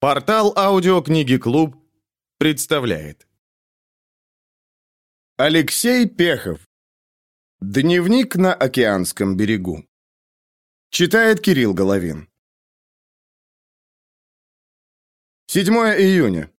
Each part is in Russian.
Портал аудиокниги «Клуб» представляет. Алексей Пехов. Дневник на океанском берегу. Читает Кирилл Головин. 7 июня.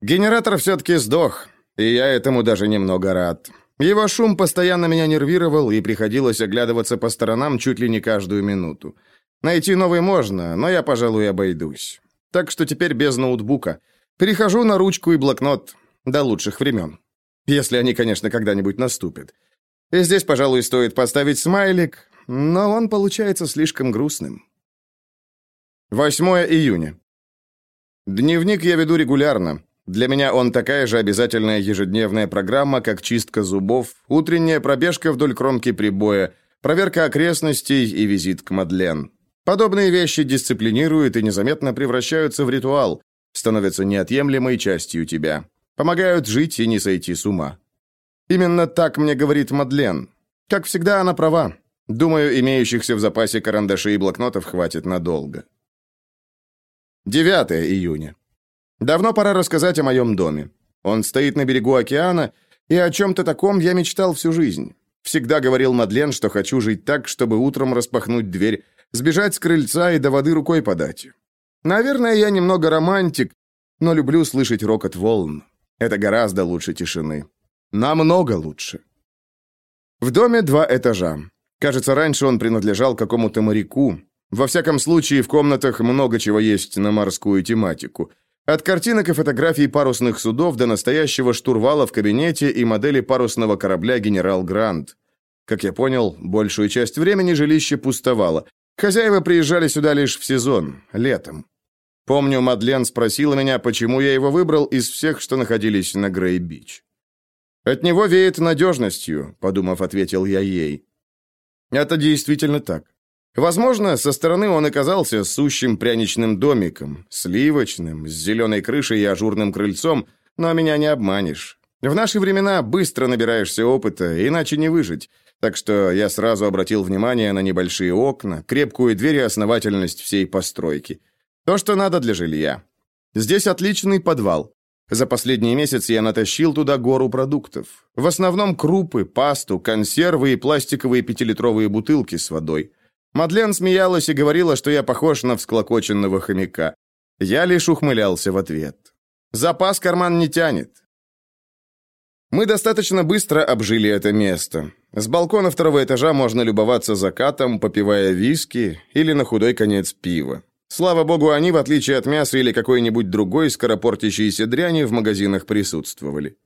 Генератор все-таки сдох, и я этому даже немного рад. Его шум постоянно меня нервировал, и приходилось оглядываться по сторонам чуть ли не каждую минуту. Найти новый можно, но я, пожалуй, обойдусь. Так что теперь без ноутбука. Перехожу на ручку и блокнот до лучших времен. Если они, конечно, когда-нибудь наступят. И здесь, пожалуй, стоит поставить смайлик, но он получается слишком грустным. 8 июня. Дневник я веду регулярно. Для меня он такая же обязательная ежедневная программа, как чистка зубов, утренняя пробежка вдоль кромки прибоя, проверка окрестностей и визит к Мадлен. Подобные вещи дисциплинируют и незаметно превращаются в ритуал, становятся неотъемлемой частью тебя. Помогают жить и не сойти с ума. Именно так мне говорит Мадлен. Как всегда, она права. Думаю, имеющихся в запасе карандашей и блокнотов хватит надолго. 9 июня. Давно пора рассказать о моем доме. Он стоит на берегу океана, и о чем-то таком я мечтал всю жизнь. Всегда говорил Мадлен, что хочу жить так, чтобы утром распахнуть дверь сбежать с крыльца и до воды рукой подать. Наверное, я немного романтик, но люблю слышать рокот волн. Это гораздо лучше тишины. Намного лучше. В доме два этажа. Кажется, раньше он принадлежал какому-то моряку. Во всяком случае, в комнатах много чего есть на морскую тематику. От картинок и фотографий парусных судов до настоящего штурвала в кабинете и модели парусного корабля «Генерал Грант». Как я понял, большую часть времени жилище пустовало, Хозяева приезжали сюда лишь в сезон, летом. Помню, Мадлен спросила меня, почему я его выбрал из всех, что находились на Грей-Бич. «От него веет надежностью», — подумав, ответил я ей. Это действительно так. Возможно, со стороны он оказался сущим пряничным домиком, сливочным, с зеленой крышей и ажурным крыльцом, но меня не обманешь. В наши времена быстро набираешься опыта, иначе не выжить. Так что я сразу обратил внимание на небольшие окна, крепкую дверь и основательность всей постройки. То, что надо для жилья. Здесь отличный подвал. За последний месяц я натащил туда гору продуктов. В основном крупы, пасту, консервы и пластиковые пятилитровые бутылки с водой. Мадлен смеялась и говорила, что я похож на всклокоченного хомяка. Я лишь ухмылялся в ответ. Запас карман не тянет. Мы достаточно быстро обжили это место. С балкона второго этажа можно любоваться закатом, попивая виски или на худой конец пива. Слава богу, они, в отличие от мяса или какой-нибудь другой скоропортящейся дряни, в магазинах присутствовали.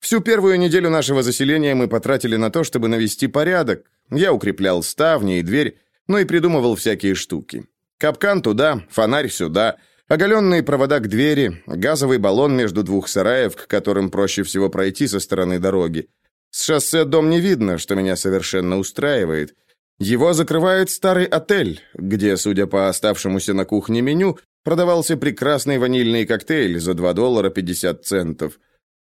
Всю первую неделю нашего заселения мы потратили на то, чтобы навести порядок. Я укреплял ставни и дверь, ну и придумывал всякие штуки. Капкан туда, фонарь сюда — Оголенные провода к двери, газовый баллон между двух сараев, к которым проще всего пройти со стороны дороги. С шоссе дом не видно, что меня совершенно устраивает. Его закрывает старый отель, где, судя по оставшемуся на кухне меню, продавался прекрасный ванильный коктейль за 2 доллара 50 центов.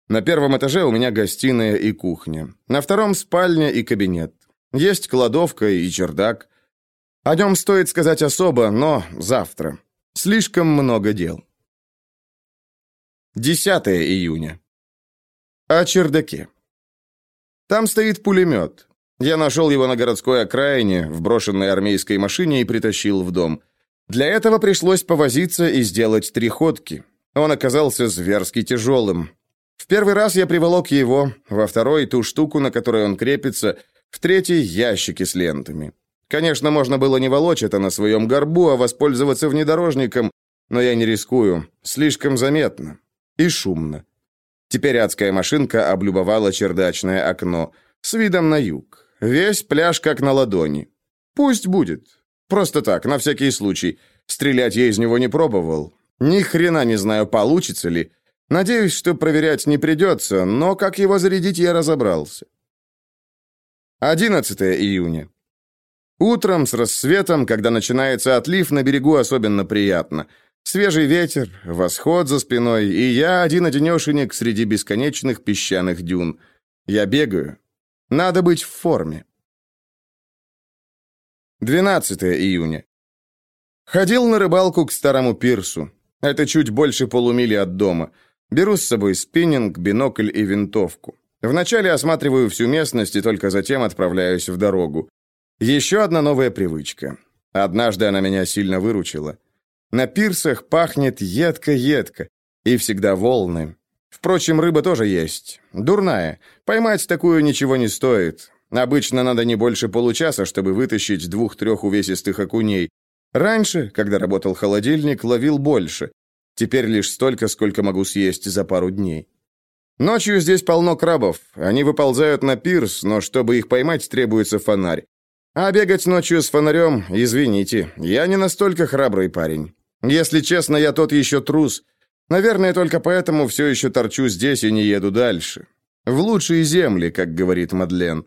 На первом этаже у меня гостиная и кухня. На втором спальня и кабинет. Есть кладовка и чердак. О нем стоит сказать особо, но завтра. Слишком много дел. 10 июня. О чердаке. Там стоит пулемет. Я нашел его на городской окраине, в брошенной армейской машине и притащил в дом. Для этого пришлось повозиться и сделать три ходки. Он оказался зверски тяжелым. В первый раз я приволок его, во второй — ту штуку, на которой он крепится, в третий — ящики с лентами. Конечно, можно было не волочь это на своем горбу, а воспользоваться внедорожником, но я не рискую. Слишком заметно. И шумно. Теперь адская машинка облюбовала чердачное окно. С видом на юг. Весь пляж как на ладони. Пусть будет. Просто так, на всякий случай. Стрелять я из него не пробовал. Ни хрена не знаю, получится ли. Надеюсь, что проверять не придется, но как его зарядить, я разобрался. 11 июня. Утром с рассветом, когда начинается отлив, на берегу особенно приятно. Свежий ветер, восход за спиной, и я один-одинешенек среди бесконечных песчаных дюн. Я бегаю. Надо быть в форме. 12 июня. Ходил на рыбалку к старому пирсу. Это чуть больше полумили от дома. Беру с собой спиннинг, бинокль и винтовку. Вначале осматриваю всю местность и только затем отправляюсь в дорогу. Еще одна новая привычка. Однажды она меня сильно выручила. На пирсах пахнет едко-едко, и всегда волны. Впрочем, рыба тоже есть. Дурная. Поймать такую ничего не стоит. Обычно надо не больше получаса, чтобы вытащить двух-трех увесистых окуней. Раньше, когда работал холодильник, ловил больше. Теперь лишь столько, сколько могу съесть за пару дней. Ночью здесь полно крабов. Они выползают на пирс, но чтобы их поймать, требуется фонарь. А бегать ночью с фонарем, извините, я не настолько храбрый парень. Если честно, я тот еще трус. Наверное, только поэтому все еще торчу здесь и не еду дальше. В лучшие земли, как говорит Мадлен.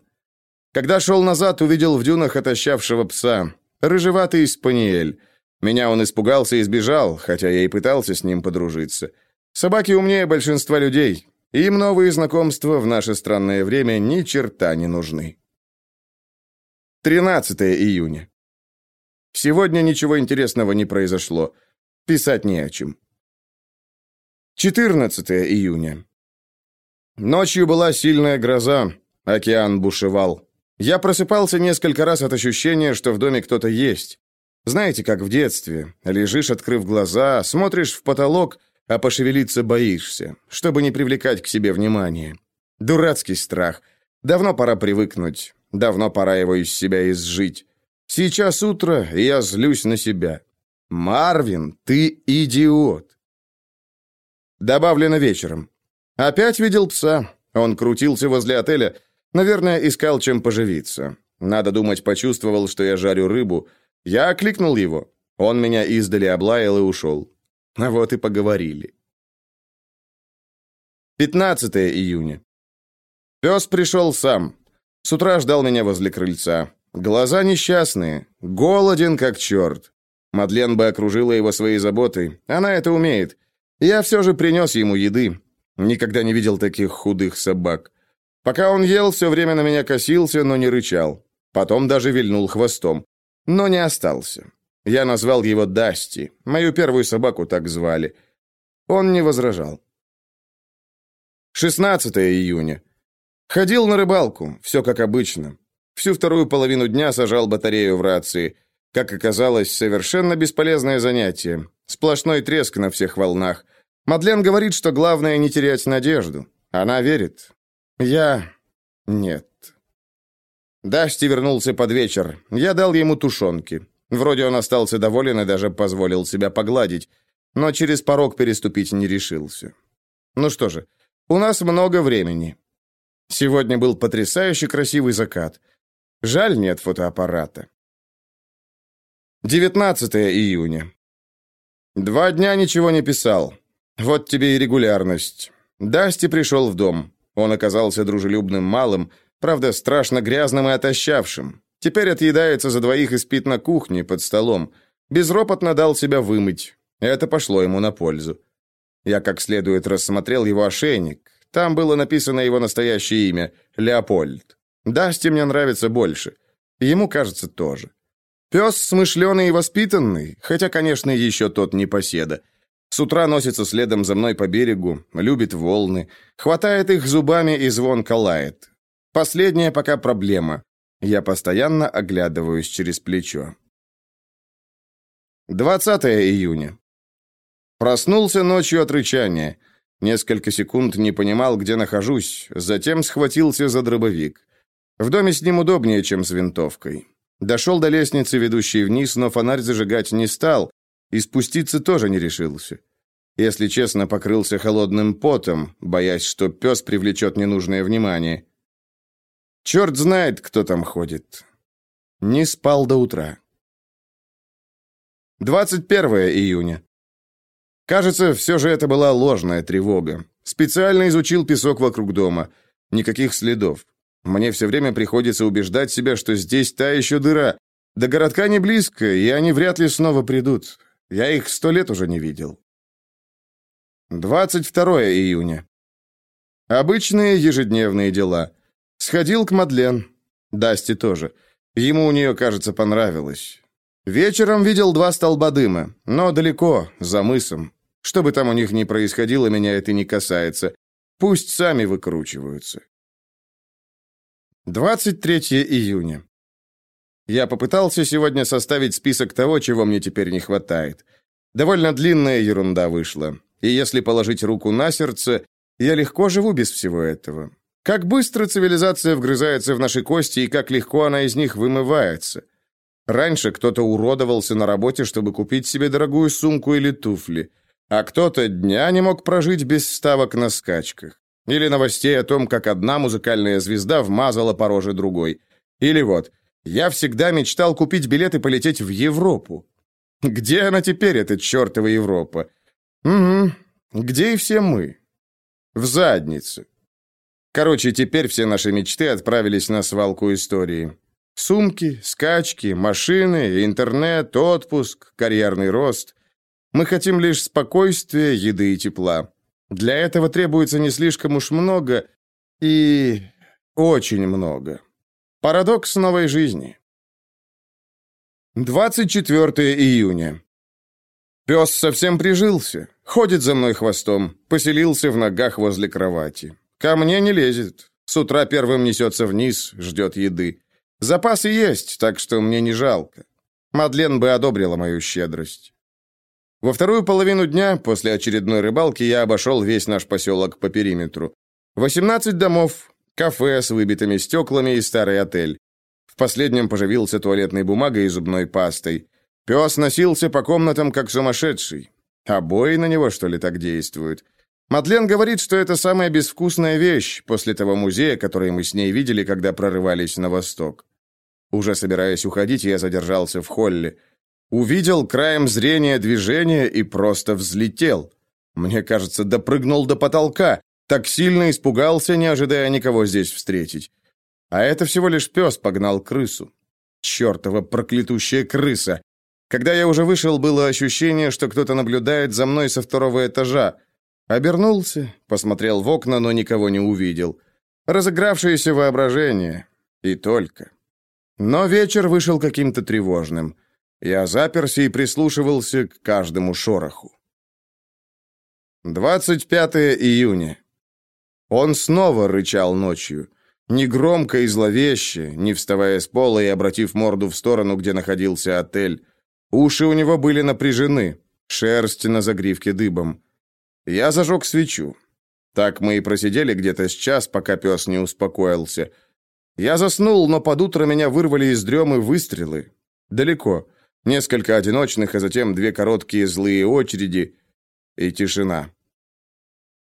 Когда шел назад, увидел в дюнах отощавшего пса. Рыжеватый спаниель. Меня он испугался и сбежал, хотя я и пытался с ним подружиться. Собаки умнее большинства людей. Им новые знакомства в наше странное время ни черта не нужны. 13 июня. Сегодня ничего интересного не произошло. Писать не о чем. 14 июня. Ночью была сильная гроза, океан бушевал. Я просыпался несколько раз от ощущения, что в доме кто-то есть. Знаете, как в детстве. Лежишь, открыв глаза, смотришь в потолок, а пошевелиться боишься, чтобы не привлекать к себе внимания. Дурацкий страх. Давно пора привыкнуть. Давно пора его из себя изжить. Сейчас утро, и я злюсь на себя. Марвин, ты идиот. Добавлено вечером. Опять видел пса. Он крутился возле отеля. Наверное, искал чем поживиться. Надо думать, почувствовал, что я жарю рыбу. Я окликнул его. Он меня издали облаял и ушел. А вот и поговорили. 15 июня. Пес пришел сам. С утра ждал меня возле крыльца. Глаза несчастные, голоден как черт. Мадлен бы окружила его своей заботой. Она это умеет. Я все же принес ему еды. Никогда не видел таких худых собак. Пока он ел, все время на меня косился, но не рычал. Потом даже вильнул хвостом. Но не остался. Я назвал его Дасти. Мою первую собаку так звали. Он не возражал. 16 июня. Ходил на рыбалку, все как обычно. Всю вторую половину дня сажал батарею в рации. Как оказалось, совершенно бесполезное занятие. Сплошной треск на всех волнах. Мадлен говорит, что главное не терять надежду. Она верит. Я... нет. Дашти вернулся под вечер. Я дал ему тушенки. Вроде он остался доволен и даже позволил себя погладить. Но через порог переступить не решился. Ну что же, у нас много времени. Сегодня был потрясающе красивый закат. Жаль, нет фотоаппарата. 19 июня. Два дня ничего не писал. Вот тебе и регулярность. Дасти пришел в дом. Он оказался дружелюбным малым, правда, страшно грязным и отощавшим. Теперь отъедается за двоих и спит на кухне под столом. Безропотно дал себя вымыть. Это пошло ему на пользу. Я как следует рассмотрел его ошейник. Там было написано его настоящее имя – Леопольд. Дасти мне нравится больше. Ему, кажется, тоже. Пес смышленый и воспитанный, хотя, конечно, еще тот не поседа. С утра носится следом за мной по берегу, любит волны, хватает их зубами и звонко лает. Последняя пока проблема. Я постоянно оглядываюсь через плечо. 20 июня. Проснулся ночью от рычания – Несколько секунд не понимал, где нахожусь, затем схватился за дробовик. В доме с ним удобнее, чем с винтовкой. Дошел до лестницы, ведущей вниз, но фонарь зажигать не стал, и спуститься тоже не решился. Если честно, покрылся холодным потом, боясь, что пес привлечет ненужное внимание. Черт знает, кто там ходит. Не спал до утра. 21 июня. Кажется, все же это была ложная тревога. Специально изучил песок вокруг дома. Никаких следов. Мне все время приходится убеждать себя, что здесь та еще дыра. До городка не близко, и они вряд ли снова придут. Я их сто лет уже не видел. 22 июня. Обычные ежедневные дела. Сходил к Мадлен. Дасти тоже. Ему у нее, кажется, понравилось. Вечером видел два столба дыма, но далеко, за мысом. Что бы там у них ни происходило, меня это не касается. Пусть сами выкручиваются. 23 июня. Я попытался сегодня составить список того, чего мне теперь не хватает. Довольно длинная ерунда вышла. И если положить руку на сердце, я легко живу без всего этого. Как быстро цивилизация вгрызается в наши кости и как легко она из них вымывается. Раньше кто-то уродовался на работе, чтобы купить себе дорогую сумку или туфли, а кто-то дня не мог прожить без ставок на скачках. Или новостей о том, как одна музыкальная звезда вмазала по роже другой. Или вот, я всегда мечтал купить билет и полететь в Европу. Где она теперь, эта чертова Европа? Угу, где и все мы? В задницу. Короче, теперь все наши мечты отправились на свалку истории. Сумки, скачки, машины, интернет, отпуск, карьерный рост. Мы хотим лишь спокойствия, еды и тепла. Для этого требуется не слишком уж много и очень много. Парадокс новой жизни. 24 июня. Пес совсем прижился. Ходит за мной хвостом. Поселился в ногах возле кровати. Ко мне не лезет. С утра первым несется вниз, ждет еды. Запасы есть, так что мне не жалко. Мадлен бы одобрила мою щедрость. Во вторую половину дня, после очередной рыбалки, я обошел весь наш поселок по периметру. 18 домов, кафе с выбитыми стеклами и старый отель. В последнем поживился туалетной бумагой и зубной пастой. Пес носился по комнатам, как сумасшедший. Обои на него, что ли, так действуют? Мадлен говорит, что это самая безвкусная вещь после того музея, который мы с ней видели, когда прорывались на восток. Уже собираясь уходить, я задержался в холле. Увидел краем зрения движение и просто взлетел. Мне кажется, допрыгнул до потолка. Так сильно испугался, не ожидая никого здесь встретить. А это всего лишь пес погнал крысу. Чертова проклятущая крыса. Когда я уже вышел, было ощущение, что кто-то наблюдает за мной со второго этажа. Обернулся, посмотрел в окна, но никого не увидел. Разыгравшееся воображение. И только. Но вечер вышел каким-то тревожным. Я заперся и прислушивался к каждому шороху. 25 июня. Он снова рычал ночью. Негромко и зловеще, не вставая с пола и обратив морду в сторону, где находился отель. Уши у него были напряжены, шерсть на загривке дыбом. Я зажег свечу. Так мы и просидели где-то с час, пока пес не успокоился. Я заснул, но под утро меня вырвали из дремы выстрелы. Далеко. Несколько одиночных, а затем две короткие злые очереди и тишина.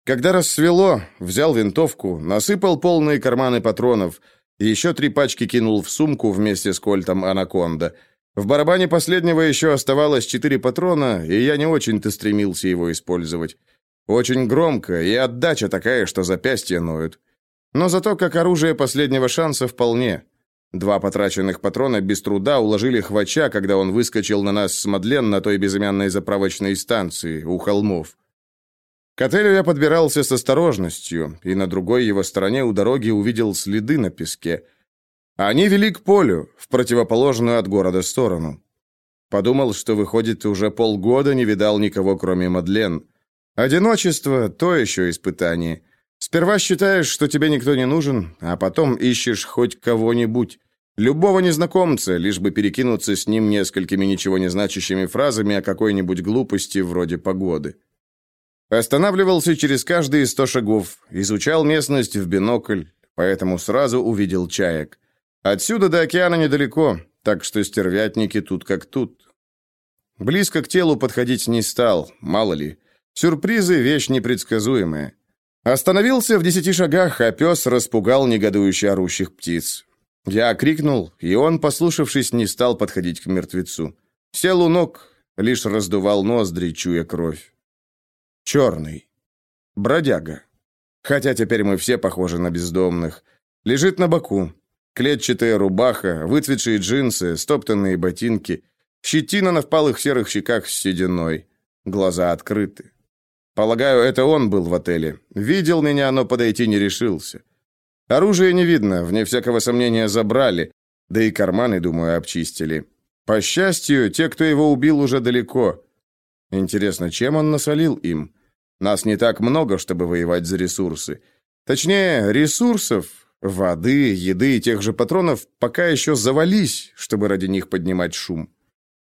Когда рассвело, взял винтовку, насыпал полные карманы патронов, еще три пачки кинул в сумку вместе с кольтом «Анаконда». В барабане последнего еще оставалось четыре патрона, и я не очень-то стремился его использовать. Очень громко, и отдача такая, что запястья ноют. Но зато как оружие последнего шанса вполне. Два потраченных патрона без труда уложили хвача, когда он выскочил на нас с Мадлен на той безымянной заправочной станции у холмов. К отелю я подбирался с осторожностью, и на другой его стороне у дороги увидел следы на песке – они вели к полю, в противоположную от города сторону. Подумал, что, выходит, уже полгода не видал никого, кроме Мадлен. Одиночество – то еще испытание. Сперва считаешь, что тебе никто не нужен, а потом ищешь хоть кого-нибудь. Любого незнакомца, лишь бы перекинуться с ним несколькими ничего не значащими фразами о какой-нибудь глупости вроде погоды. Останавливался через каждые сто шагов, изучал местность в бинокль, поэтому сразу увидел чаек. Отсюда до океана недалеко, так что стервятники тут как тут. Близко к телу подходить не стал, мало ли. Сюрпризы – вещь непредсказуемая. Остановился в десяти шагах, а пес распугал негодующе орущих птиц. Я крикнул, и он, послушавшись, не стал подходить к мертвецу. Сел у ног, лишь раздувал ноздри, чуя кровь. Черный. Бродяга. Хотя теперь мы все похожи на бездомных. Лежит на боку, Клетчатая рубаха, выцветшие джинсы, стоптанные ботинки, щетина на впалых серых щеках с сединой, глаза открыты. Полагаю, это он был в отеле. Видел меня, но подойти не решился. Оружие не видно, вне всякого сомнения забрали, да и карманы, думаю, обчистили. По счастью, те, кто его убил, уже далеко. Интересно, чем он насолил им? Нас не так много, чтобы воевать за ресурсы. Точнее, ресурсов, воды, еды и тех же патронов пока еще завались, чтобы ради них поднимать шум.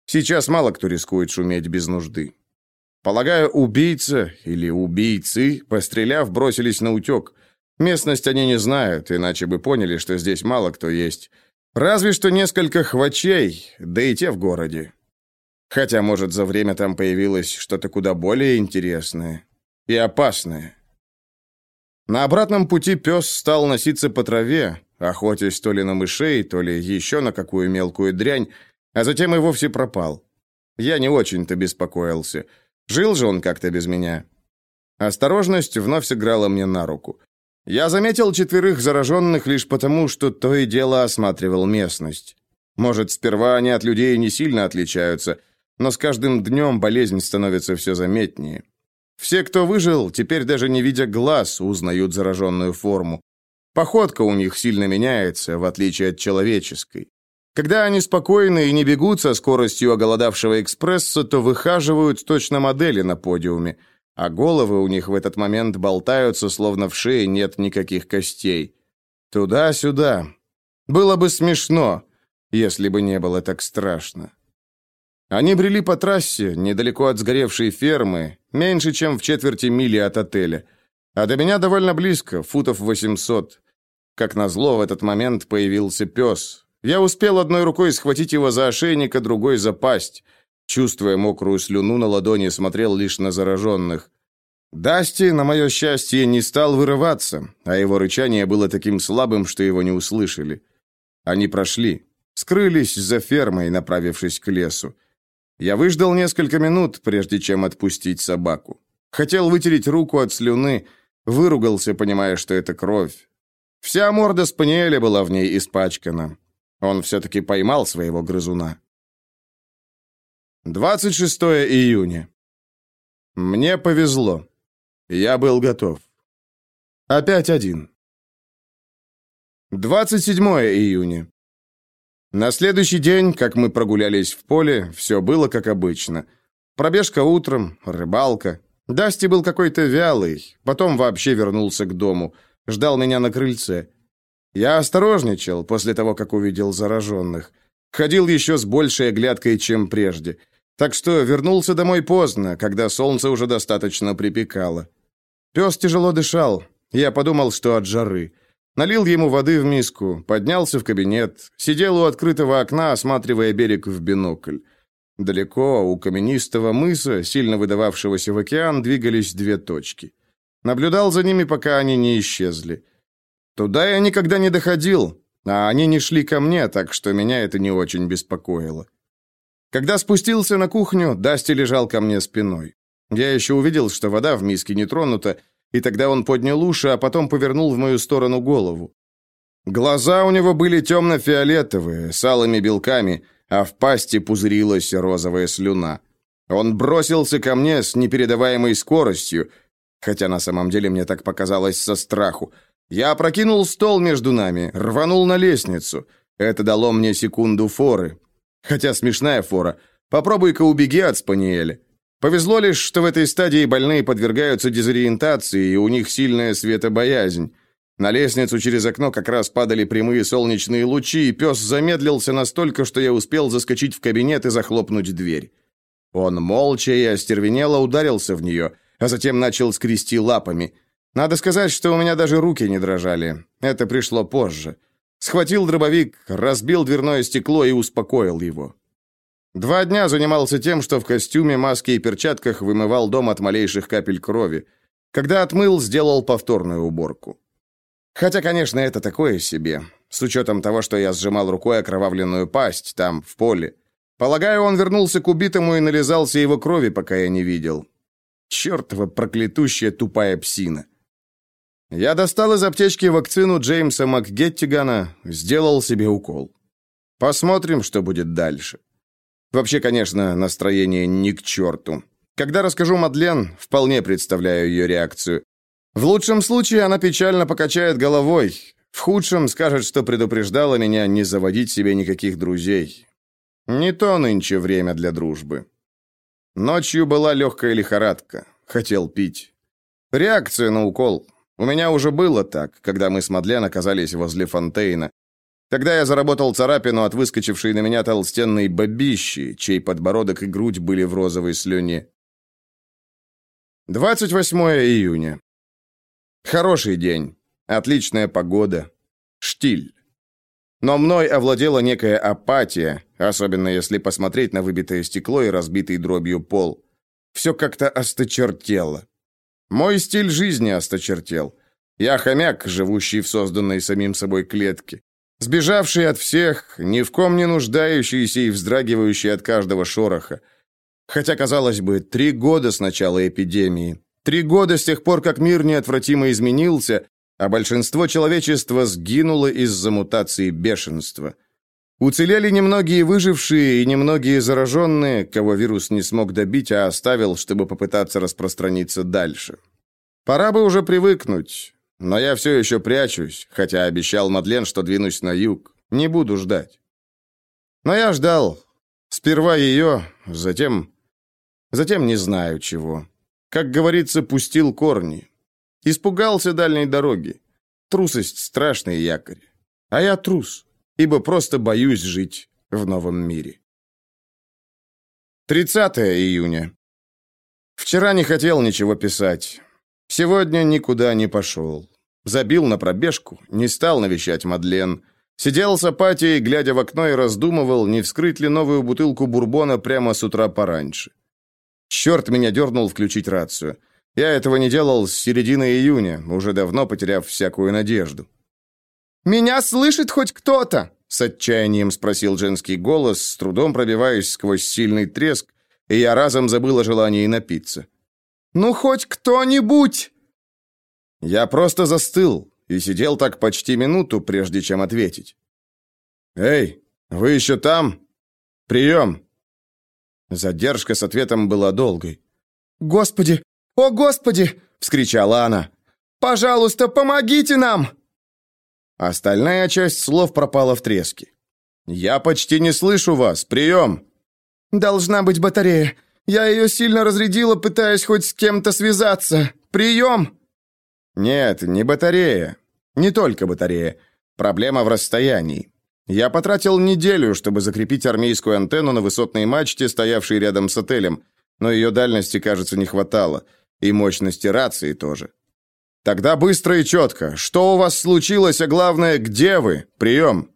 Сейчас мало кто рискует шуметь без нужды. Полагаю, убийца или убийцы, постреляв, бросились на утек. Местность они не знают, иначе бы поняли, что здесь мало кто есть. Разве что несколько хвачей, да и те в городе. Хотя, может, за время там появилось что-то куда более интересное и опасное. На обратном пути пес стал носиться по траве, охотясь то ли на мышей, то ли еще на какую мелкую дрянь, а затем и вовсе пропал. Я не очень-то беспокоился. Жил же он как-то без меня. Осторожность вновь сыграла мне на руку. Я заметил четверых зараженных лишь потому, что то и дело осматривал местность. Может, сперва они от людей не сильно отличаются, но с каждым днем болезнь становится все заметнее. Все, кто выжил, теперь даже не видя глаз, узнают зараженную форму. Походка у них сильно меняется, в отличие от человеческой. Когда они спокойны и не бегут со скоростью оголодавшего экспресса, то выхаживают точно модели на подиуме – а головы у них в этот момент болтаются, словно в шее нет никаких костей. Туда-сюда. Было бы смешно, если бы не было так страшно. Они брели по трассе, недалеко от сгоревшей фермы, меньше, чем в четверти мили от отеля. А до меня довольно близко, футов 800. Как назло, в этот момент появился пес. Я успел одной рукой схватить его за ошейник, а другой за пасть. Чувствуя мокрую слюну на ладони, смотрел лишь на зараженных. Дасти, на мое счастье, не стал вырываться, а его рычание было таким слабым, что его не услышали. Они прошли, скрылись за фермой, направившись к лесу. Я выждал несколько минут, прежде чем отпустить собаку. Хотел вытереть руку от слюны, выругался, понимая, что это кровь. Вся морда спаниеля была в ней испачкана. Он все-таки поймал своего грызуна. 26 июня. Мне повезло. Я был готов. Опять один. 27 июня. На следующий день, как мы прогулялись в поле, все было как обычно. Пробежка утром, рыбалка. Дасти был какой-то вялый, потом вообще вернулся к дому, ждал меня на крыльце. Я осторожничал после того, как увидел зараженных. Ходил еще с большей оглядкой, чем прежде – так что вернулся домой поздно, когда солнце уже достаточно припекало. Пес тяжело дышал. Я подумал, что от жары. Налил ему воды в миску, поднялся в кабинет, сидел у открытого окна, осматривая берег в бинокль. Далеко, у каменистого мыса, сильно выдававшегося в океан, двигались две точки. Наблюдал за ними, пока они не исчезли. Туда я никогда не доходил, а они не шли ко мне, так что меня это не очень беспокоило. Когда спустился на кухню, Дасти лежал ко мне спиной. Я еще увидел, что вода в миске не тронута, и тогда он поднял уши, а потом повернул в мою сторону голову. Глаза у него были темно-фиолетовые, с алыми белками, а в пасти пузырилась розовая слюна. Он бросился ко мне с непередаваемой скоростью, хотя на самом деле мне так показалось со страху. Я опрокинул стол между нами, рванул на лестницу. Это дало мне секунду форы. Хотя смешная фора. Попробуй-ка убеги от Спаниеля. Повезло лишь, что в этой стадии больные подвергаются дезориентации, и у них сильная светобоязнь. На лестницу через окно как раз падали прямые солнечные лучи, и пес замедлился настолько, что я успел заскочить в кабинет и захлопнуть дверь. Он молча и остервенело ударился в нее, а затем начал скрести лапами. Надо сказать, что у меня даже руки не дрожали. Это пришло позже. Схватил дробовик, разбил дверное стекло и успокоил его. Два дня занимался тем, что в костюме, маске и перчатках вымывал дом от малейших капель крови. Когда отмыл, сделал повторную уборку. Хотя, конечно, это такое себе, с учетом того, что я сжимал рукой окровавленную пасть там, в поле. Полагаю, он вернулся к убитому и нализался его крови, пока я не видел. Чертова проклятущая тупая псина. Я достал из аптечки вакцину Джеймса МакГеттигана, сделал себе укол. Посмотрим, что будет дальше. Вообще, конечно, настроение ни к черту. Когда расскажу Мадлен, вполне представляю ее реакцию. В лучшем случае она печально покачает головой, в худшем скажет, что предупреждала меня не заводить себе никаких друзей. Не то нынче время для дружбы. Ночью была легкая лихорадка. Хотел пить. Реакция на укол. У меня уже было так, когда мы с Мадлен оказались возле Фонтейна. Тогда я заработал царапину от выскочившей на меня толстенной бабищи, чей подбородок и грудь были в розовой слюне. 28 июня. Хороший день. Отличная погода. Штиль. Но мной овладела некая апатия, особенно если посмотреть на выбитое стекло и разбитый дробью пол. Все как-то осточертело. Мой стиль жизни осточертел. Я хомяк, живущий в созданной самим собой клетке. Сбежавший от всех, ни в ком не нуждающийся и вздрагивающий от каждого шороха. Хотя, казалось бы, три года с начала эпидемии. Три года с тех пор, как мир неотвратимо изменился, а большинство человечества сгинуло из-за мутации бешенства. Уцелели немногие выжившие и немногие зараженные, кого вирус не смог добить, а оставил, чтобы попытаться распространиться дальше. Пора бы уже привыкнуть, но я все еще прячусь, хотя обещал Мадлен, что двинусь на юг. Не буду ждать. Но я ждал. Сперва ее, затем... Затем не знаю чего. Как говорится, пустил корни. Испугался дальней дороги. Трусость — страшный якорь. А я трус, ибо просто боюсь жить в новом мире. 30 июня. Вчера не хотел ничего писать. Сегодня никуда не пошел. Забил на пробежку, не стал навещать Мадлен. Сидел с апатией, глядя в окно и раздумывал, не вскрыть ли новую бутылку бурбона прямо с утра пораньше. Черт меня дернул включить рацию. Я этого не делал с середины июня, уже давно потеряв всякую надежду. «Меня слышит хоть кто-то?» — с отчаянием спросил женский голос, с трудом пробиваясь сквозь сильный треск, и я разом забыл о желании напиться. «Ну, хоть кто-нибудь!» Я просто застыл и сидел так почти минуту, прежде чем ответить. «Эй, вы еще там? Прием!» Задержка с ответом была долгой. «Господи, «О, Господи!» — вскричала она. «Пожалуйста, помогите нам!» Остальная часть слов пропала в треске. «Я почти не слышу вас. Прием!» «Должна быть батарея. Я ее сильно разрядила, пытаясь хоть с кем-то связаться. Прием!» «Нет, не батарея. Не только батарея. Проблема в расстоянии. Я потратил неделю, чтобы закрепить армейскую антенну на высотной мачте, стоявшей рядом с отелем, но ее дальности, кажется, не хватало. И мощности рации тоже. Тогда быстро и четко. Что у вас случилось, а главное, где вы? Прием.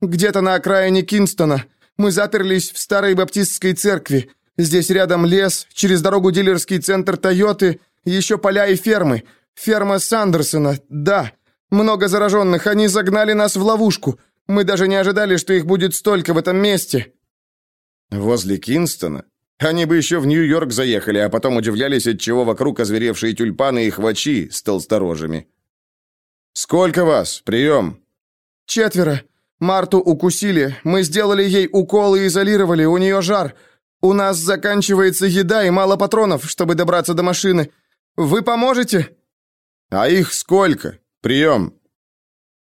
Где-то на окраине Кинстона. Мы заперлись в старой баптистской церкви. Здесь рядом лес, через дорогу дилерский центр Тойоты, еще поля и фермы. Ферма Сандерсона, да. Много зараженных, они загнали нас в ловушку. Мы даже не ожидали, что их будет столько в этом месте. Возле Кинстона? Они бы еще в Нью-Йорк заехали, а потом удивлялись, от чего вокруг озверевшие тюльпаны и хвачи с толсторожами. «Сколько вас? Прием!» «Четверо. Марту укусили. Мы сделали ей укол и изолировали. У нее жар. У нас заканчивается еда и мало патронов, чтобы добраться до машины. Вы поможете?» «А их сколько? Прием!»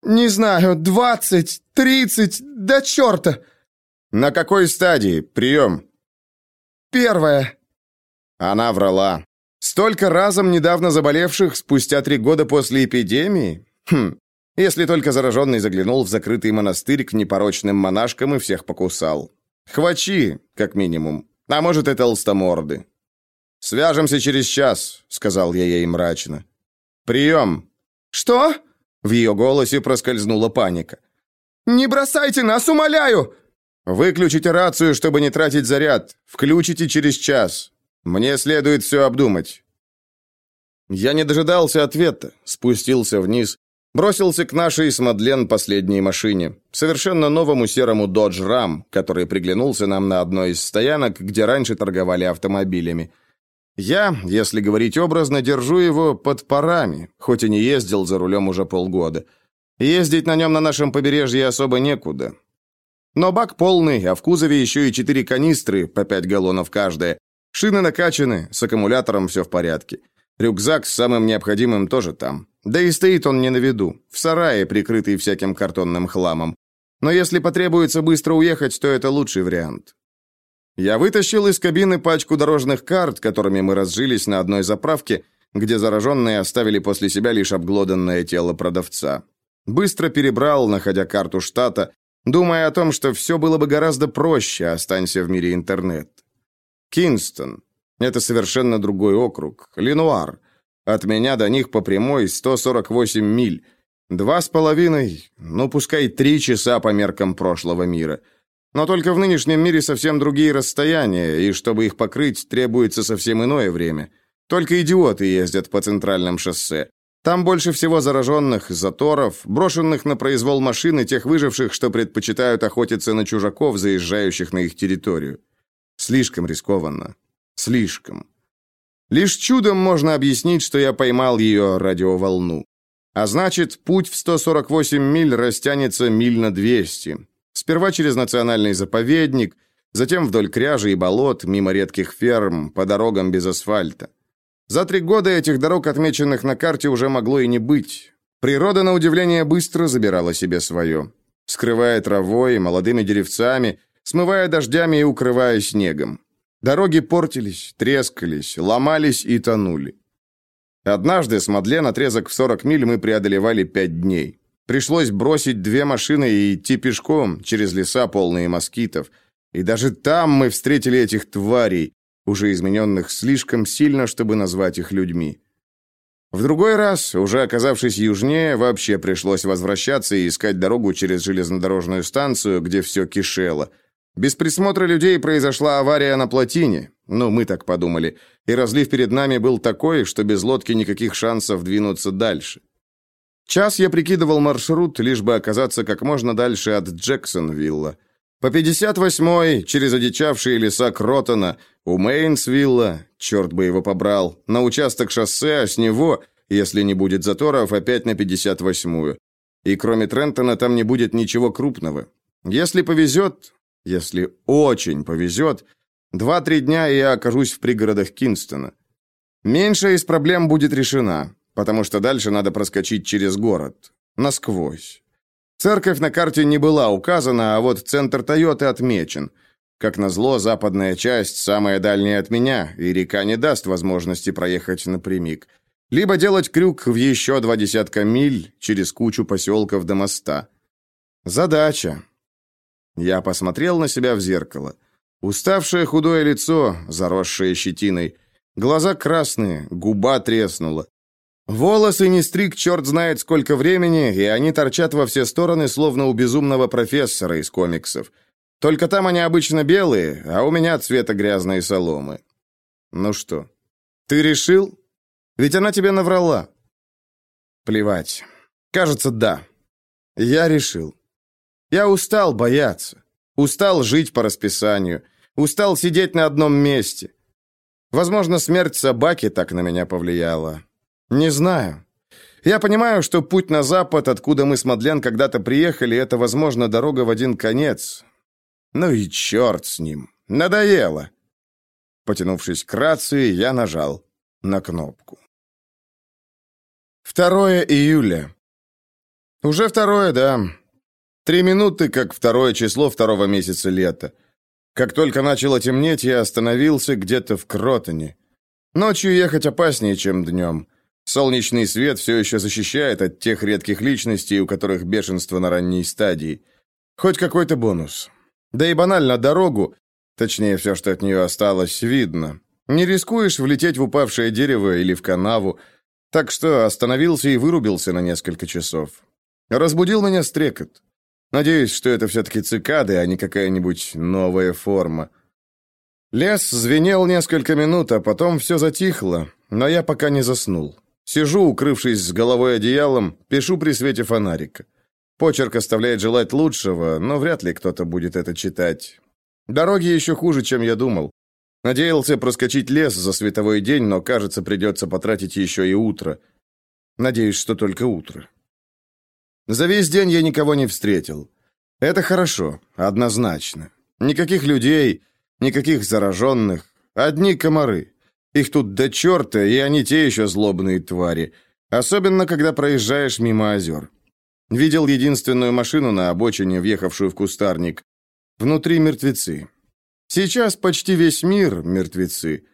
«Не знаю, двадцать, тридцать, да черта!» «На какой стадии? Прием!» Первая. Она врала. Столько разом недавно заболевших спустя три года после эпидемии? Хм, если только зараженный заглянул в закрытый монастырь к непорочным монашкам и всех покусал. Хвачи, как минимум. А может, и толстоморды. «Свяжемся через час», — сказал я ей мрачно. «Прием». «Что?» В ее голосе проскользнула паника. «Не бросайте нас, умоляю! Выключите рацию, чтобы не тратить заряд. Включите через час. Мне следует все обдумать. Я не дожидался ответа, спустился вниз, бросился к нашей с Мадлен последней машине, совершенно новому серому Dodge Ram, который приглянулся нам на одной из стоянок, где раньше торговали автомобилями. Я, если говорить образно, держу его под парами, хоть и не ездил за рулем уже полгода. Ездить на нем на нашем побережье особо некуда. Но бак полный, а в кузове еще и четыре канистры, по пять галлонов каждая. Шины накачаны, с аккумулятором все в порядке. Рюкзак с самым необходимым тоже там. Да и стоит он не на виду, в сарае, прикрытый всяким картонным хламом. Но если потребуется быстро уехать, то это лучший вариант. Я вытащил из кабины пачку дорожных карт, которыми мы разжились на одной заправке, где зараженные оставили после себя лишь обглоданное тело продавца. Быстро перебрал, находя карту штата, думая о том, что все было бы гораздо проще, останься в мире интернет. Кинстон. Это совершенно другой округ. Ленуар. От меня до них по прямой 148 миль. Два с половиной, ну пускай три часа по меркам прошлого мира. Но только в нынешнем мире совсем другие расстояния, и чтобы их покрыть, требуется совсем иное время. Только идиоты ездят по центральным шоссе. Там больше всего зараженных, заторов, брошенных на произвол машин и тех выживших, что предпочитают охотиться на чужаков, заезжающих на их территорию. Слишком рискованно. Слишком. Лишь чудом можно объяснить, что я поймал ее радиоволну. А значит, путь в 148 миль растянется миль на 200. Сперва через национальный заповедник, затем вдоль кряжи и болот, мимо редких ферм, по дорогам без асфальта. За три года этих дорог, отмеченных на карте, уже могло и не быть. Природа, на удивление, быстро забирала себе свое. Скрывая травой, молодыми деревцами, смывая дождями и укрывая снегом. Дороги портились, трескались, ломались и тонули. Однажды с Мадлен отрезок в 40 миль мы преодолевали пять дней. Пришлось бросить две машины и идти пешком через леса, полные москитов. И даже там мы встретили этих тварей, уже измененных слишком сильно, чтобы назвать их людьми. В другой раз, уже оказавшись южнее, вообще пришлось возвращаться и искать дорогу через железнодорожную станцию, где все кишело. Без присмотра людей произошла авария на плотине, ну, мы так подумали, и разлив перед нами был такой, что без лодки никаких шансов двинуться дальше. Час я прикидывал маршрут, лишь бы оказаться как можно дальше от Джексонвилла. По 58-й, через одичавшие леса Кротона, у Мейнсвилла, черт бы его побрал, на участок шоссе, а с него, если не будет заторов, опять на 58-ю. И кроме Трентона там не будет ничего крупного. Если повезет, если очень повезет, два-три дня я окажусь в пригородах Кинстона. Меньшая из проблем будет решена, потому что дальше надо проскочить через город. Насквозь. Церковь на карте не была указана, а вот центр Тойоты отмечен. Как назло, западная часть самая дальняя от меня, и река не даст возможности проехать напрямик. Либо делать крюк в еще два десятка миль через кучу поселков до моста. Задача. Я посмотрел на себя в зеркало. Уставшее худое лицо, заросшее щетиной. Глаза красные, губа треснула. Волосы не стриг черт знает сколько времени, и они торчат во все стороны, словно у безумного профессора из комиксов. Только там они обычно белые, а у меня цвета грязной соломы. Ну что, ты решил? Ведь она тебе наврала. Плевать. Кажется, да. Я решил. Я устал бояться. Устал жить по расписанию. Устал сидеть на одном месте. Возможно, смерть собаки так на меня повлияла. Не знаю. Я понимаю, что путь на запад, откуда мы с Мадлен когда-то приехали, это, возможно, дорога в один конец. Ну и черт с ним. Надоело. Потянувшись к рации, я нажал на кнопку. 2 июля. Уже второе, да. Три минуты, как второе число второго месяца лета. Как только начало темнеть, я остановился где-то в Кротоне. Ночью ехать опаснее, чем днем. Солнечный свет все еще защищает от тех редких личностей, у которых бешенство на ранней стадии. Хоть какой-то бонус. Да и банально дорогу, точнее, все, что от нее осталось, видно. Не рискуешь влететь в упавшее дерево или в канаву, так что остановился и вырубился на несколько часов. Разбудил меня стрекот. Надеюсь, что это все-таки цикады, а не какая-нибудь новая форма. Лес звенел несколько минут, а потом все затихло, но я пока не заснул. Сижу, укрывшись с головой одеялом, пишу при свете фонарика. Почерк оставляет желать лучшего, но вряд ли кто-то будет это читать. Дороги еще хуже, чем я думал. Надеялся проскочить лес за световой день, но, кажется, придется потратить еще и утро. Надеюсь, что только утро. За весь день я никого не встретил. Это хорошо, однозначно. Никаких людей, никаких зараженных, одни комары. Их тут до черта, и они те еще злобные твари. Особенно, когда проезжаешь мимо озер. Видел единственную машину на обочине, въехавшую в кустарник. Внутри мертвецы. Сейчас почти весь мир мертвецы.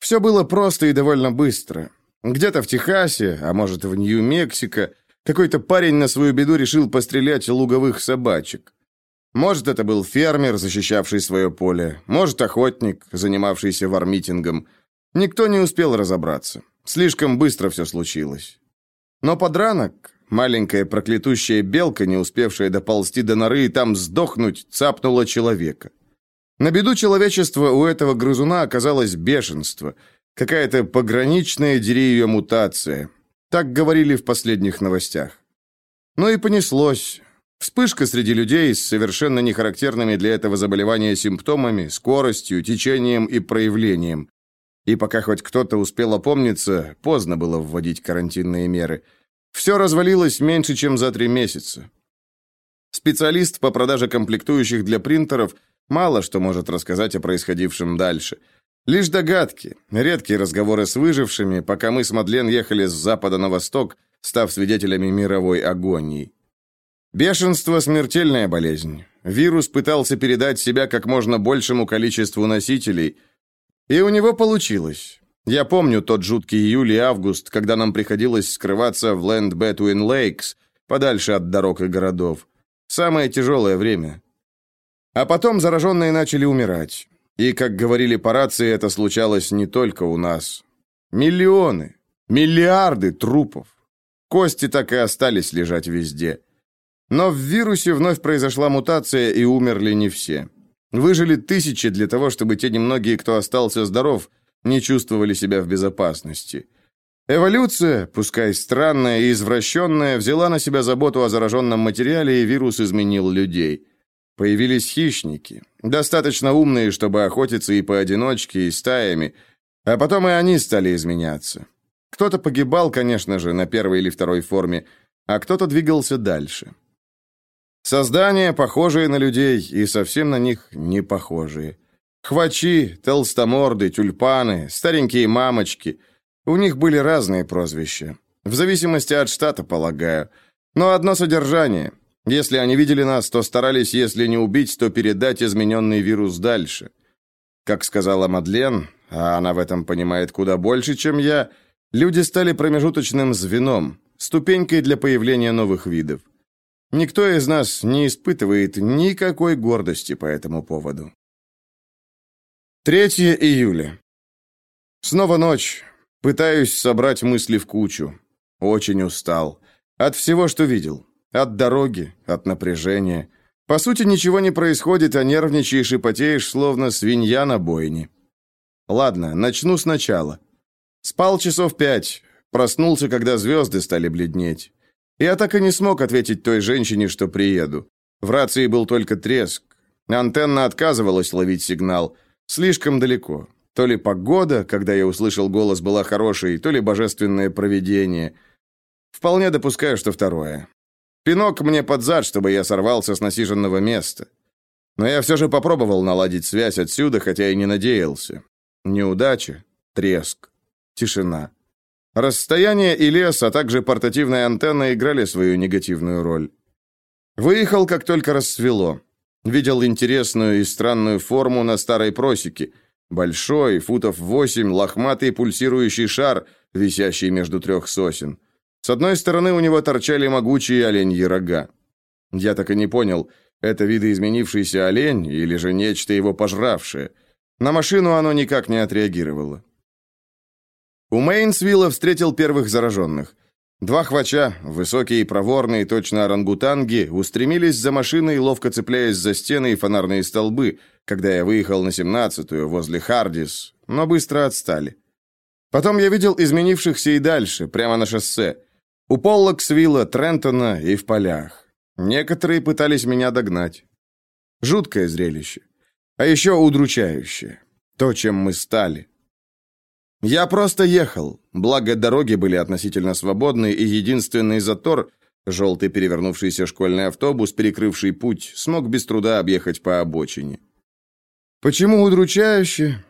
Все было просто и довольно быстро. Где-то в Техасе, а может в Нью-Мексико, какой-то парень на свою беду решил пострелять луговых собачек. Может, это был фермер, защищавший свое поле, может, охотник, занимавшийся вармитингом. Никто не успел разобраться. Слишком быстро все случилось. Но подранок, маленькая проклятущая белка, не успевшая доползти до норы и там сдохнуть, цапнула человека. На беду человечества у этого грызуна оказалось бешенство, какая-то пограничная деревья мутация. Так говорили в последних новостях. Ну и понеслось. Вспышка среди людей с совершенно нехарактерными для этого заболевания симптомами, скоростью, течением и проявлением. И пока хоть кто-то успел опомниться, поздно было вводить карантинные меры. Все развалилось меньше, чем за три месяца. Специалист по продаже комплектующих для принтеров – Мало что может рассказать о происходившем дальше. Лишь догадки, редкие разговоры с выжившими, пока мы с Мадлен ехали с запада на восток, став свидетелями мировой агонии. Бешенство – смертельная болезнь. Вирус пытался передать себя как можно большему количеству носителей, и у него получилось. Я помню тот жуткий июль и август, когда нам приходилось скрываться в Land Between Lakes, подальше от дорог и городов. Самое тяжелое время. А потом зараженные начали умирать. И, как говорили по рации, это случалось не только у нас. Миллионы, миллиарды трупов. Кости так и остались лежать везде. Но в вирусе вновь произошла мутация, и умерли не все. Выжили тысячи для того, чтобы те немногие, кто остался здоров, не чувствовали себя в безопасности. Эволюция, пускай странная и извращенная, взяла на себя заботу о зараженном материале, и вирус изменил людей. Появились хищники, достаточно умные, чтобы охотиться и поодиночке, и стаями, а потом и они стали изменяться. Кто-то погибал, конечно же, на первой или второй форме, а кто-то двигался дальше. Создания, похожие на людей, и совсем на них не похожие. Хвачи, толстоморды, тюльпаны, старенькие мамочки. У них были разные прозвища. В зависимости от штата, полагаю. Но одно содержание. Если они видели нас, то старались, если не убить, то передать измененный вирус дальше. Как сказала Мадлен, а она в этом понимает куда больше, чем я, люди стали промежуточным звеном, ступенькой для появления новых видов. Никто из нас не испытывает никакой гордости по этому поводу. 3 июля. Снова ночь. Пытаюсь собрать мысли в кучу. Очень устал. От всего, что видел. От дороги, от напряжения. По сути, ничего не происходит, а нервничаешь и потеешь, словно свинья на бойне. Ладно, начну сначала. Спал часов пять. Проснулся, когда звезды стали бледнеть. Я так и не смог ответить той женщине, что приеду. В рации был только треск. Антенна отказывалась ловить сигнал. Слишком далеко. То ли погода, когда я услышал голос, была хорошей, то ли божественное провидение. Вполне допускаю, что второе. Пинок мне под зад, чтобы я сорвался с насиженного места. Но я все же попробовал наладить связь отсюда, хотя и не надеялся. Неудача, треск, тишина. Расстояние и лес, а также портативная антенна играли свою негативную роль. Выехал, как только рассвело. Видел интересную и странную форму на старой просеке. Большой, футов восемь, лохматый пульсирующий шар, висящий между трех сосен. С одной стороны у него торчали могучие оленьи рога. Я так и не понял, это видоизменившийся олень или же нечто его пожравшее. На машину оно никак не отреагировало. У Мейнсвилла встретил первых зараженных. Два хвача, высокие и проворные, точно орангутанги, устремились за машиной, ловко цепляясь за стены и фонарные столбы, когда я выехал на 17-ю возле Хардис, но быстро отстали. Потом я видел изменившихся и дальше, прямо на шоссе. У Поллоксвилла, Трентона и в полях. Некоторые пытались меня догнать. Жуткое зрелище. А еще удручающее. То, чем мы стали. Я просто ехал, благо дороги были относительно свободны, и единственный затор, желтый перевернувшийся школьный автобус, перекрывший путь, смог без труда объехать по обочине. Почему удручающе?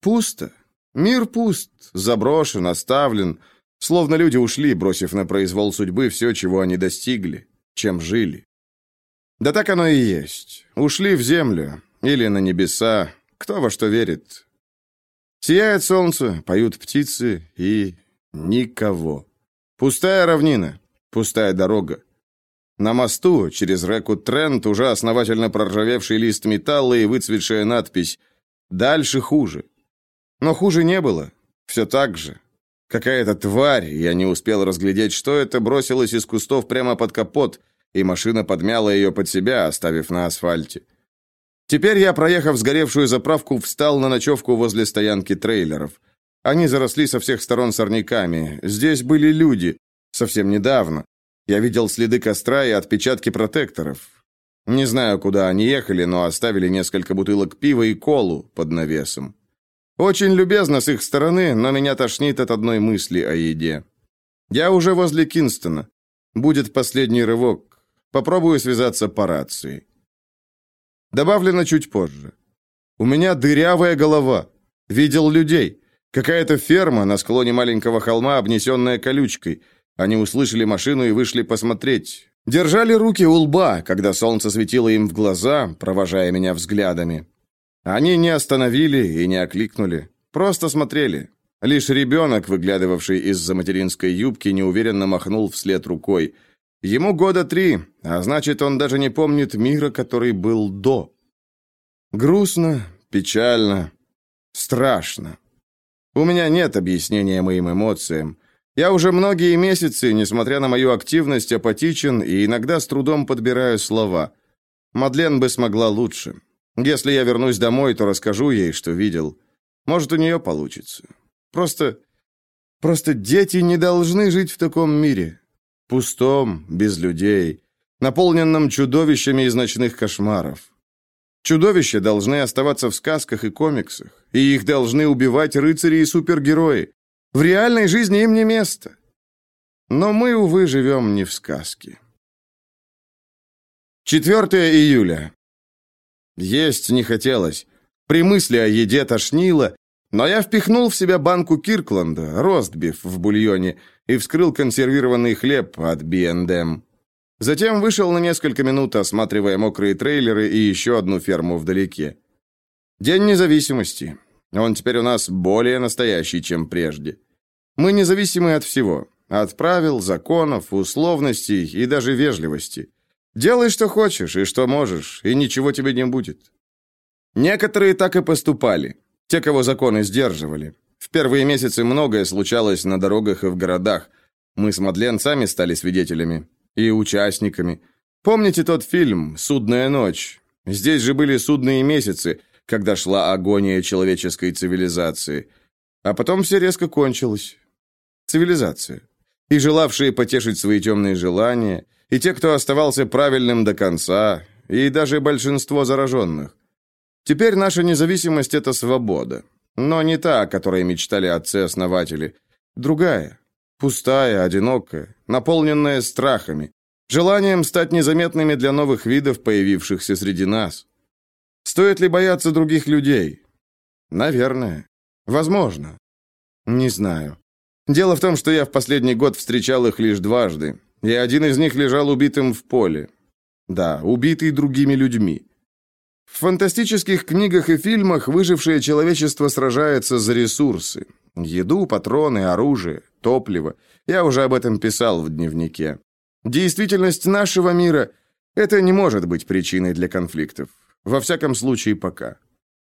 Пусто. Мир пуст, заброшен, оставлен, Словно люди ушли, бросив на произвол судьбы все, чего они достигли, чем жили. Да так оно и есть. Ушли в землю или на небеса, кто во что верит. Сияет солнце, поют птицы и никого. Пустая равнина, пустая дорога. На мосту через реку Трент уже основательно проржавевший лист металла и выцветшая надпись «Дальше хуже». Но хуже не было. Все так же. Какая-то тварь, я не успел разглядеть, что это, бросилась из кустов прямо под капот, и машина подмяла ее под себя, оставив на асфальте. Теперь я, проехав сгоревшую заправку, встал на ночевку возле стоянки трейлеров. Они заросли со всех сторон сорняками. Здесь были люди. Совсем недавно. Я видел следы костра и отпечатки протекторов. Не знаю, куда они ехали, но оставили несколько бутылок пива и колу под навесом. Очень любезно с их стороны, но меня тошнит от одной мысли о еде. Я уже возле Кинстона. Будет последний рывок. Попробую связаться по рации. Добавлено чуть позже. У меня дырявая голова. Видел людей. Какая-то ферма на склоне маленького холма, обнесенная колючкой. Они услышали машину и вышли посмотреть. Держали руки у лба, когда солнце светило им в глаза, провожая меня взглядами. Они не остановили и не окликнули. Просто смотрели. Лишь ребенок, выглядывавший из-за материнской юбки, неуверенно махнул вслед рукой. Ему года три, а значит, он даже не помнит мира, который был до. Грустно, печально, страшно. У меня нет объяснения моим эмоциям. Я уже многие месяцы, несмотря на мою активность, апатичен и иногда с трудом подбираю слова. Мадлен бы смогла лучше. Если я вернусь домой, то расскажу ей, что видел. Может, у нее получится. Просто... Просто дети не должны жить в таком мире. Пустом, без людей, наполненном чудовищами из ночных кошмаров. Чудовища должны оставаться в сказках и комиксах, и их должны убивать рыцари и супергерои. В реальной жизни им не место. Но мы, увы, живем не в сказке. 4 июля. Есть не хотелось. При мысли о еде тошнило, но я впихнул в себя банку Киркланда, ростбиф в бульоне, и вскрыл консервированный хлеб от B&M. Затем вышел на несколько минут, осматривая мокрые трейлеры и еще одну ферму вдалеке. День независимости. Он теперь у нас более настоящий, чем прежде. Мы независимы от всего. От правил, законов, условностей и даже вежливости. Делай, что хочешь и что можешь, и ничего тебе не будет. Некоторые так и поступали. Те, кого законы сдерживали. В первые месяцы многое случалось на дорогах и в городах. Мы с Мадлен сами стали свидетелями и участниками. Помните тот фильм «Судная ночь»? Здесь же были судные месяцы, когда шла агония человеческой цивилизации. А потом все резко кончилось. Цивилизация. И желавшие потешить свои темные желания, и те, кто оставался правильным до конца, и даже большинство зараженных. Теперь наша независимость – это свобода. Но не та, о которой мечтали отцы-основатели. Другая. Пустая, одинокая, наполненная страхами, желанием стать незаметными для новых видов, появившихся среди нас. Стоит ли бояться других людей? Наверное. Возможно. Не знаю. Дело в том, что я в последний год встречал их лишь дважды, и один из них лежал убитым в поле. Да, убитый другими людьми. В фантастических книгах и фильмах выжившее человечество сражается за ресурсы. Еду, патроны, оружие, топливо. Я уже об этом писал в дневнике. Действительность нашего мира – это не может быть причиной для конфликтов. Во всяком случае, пока.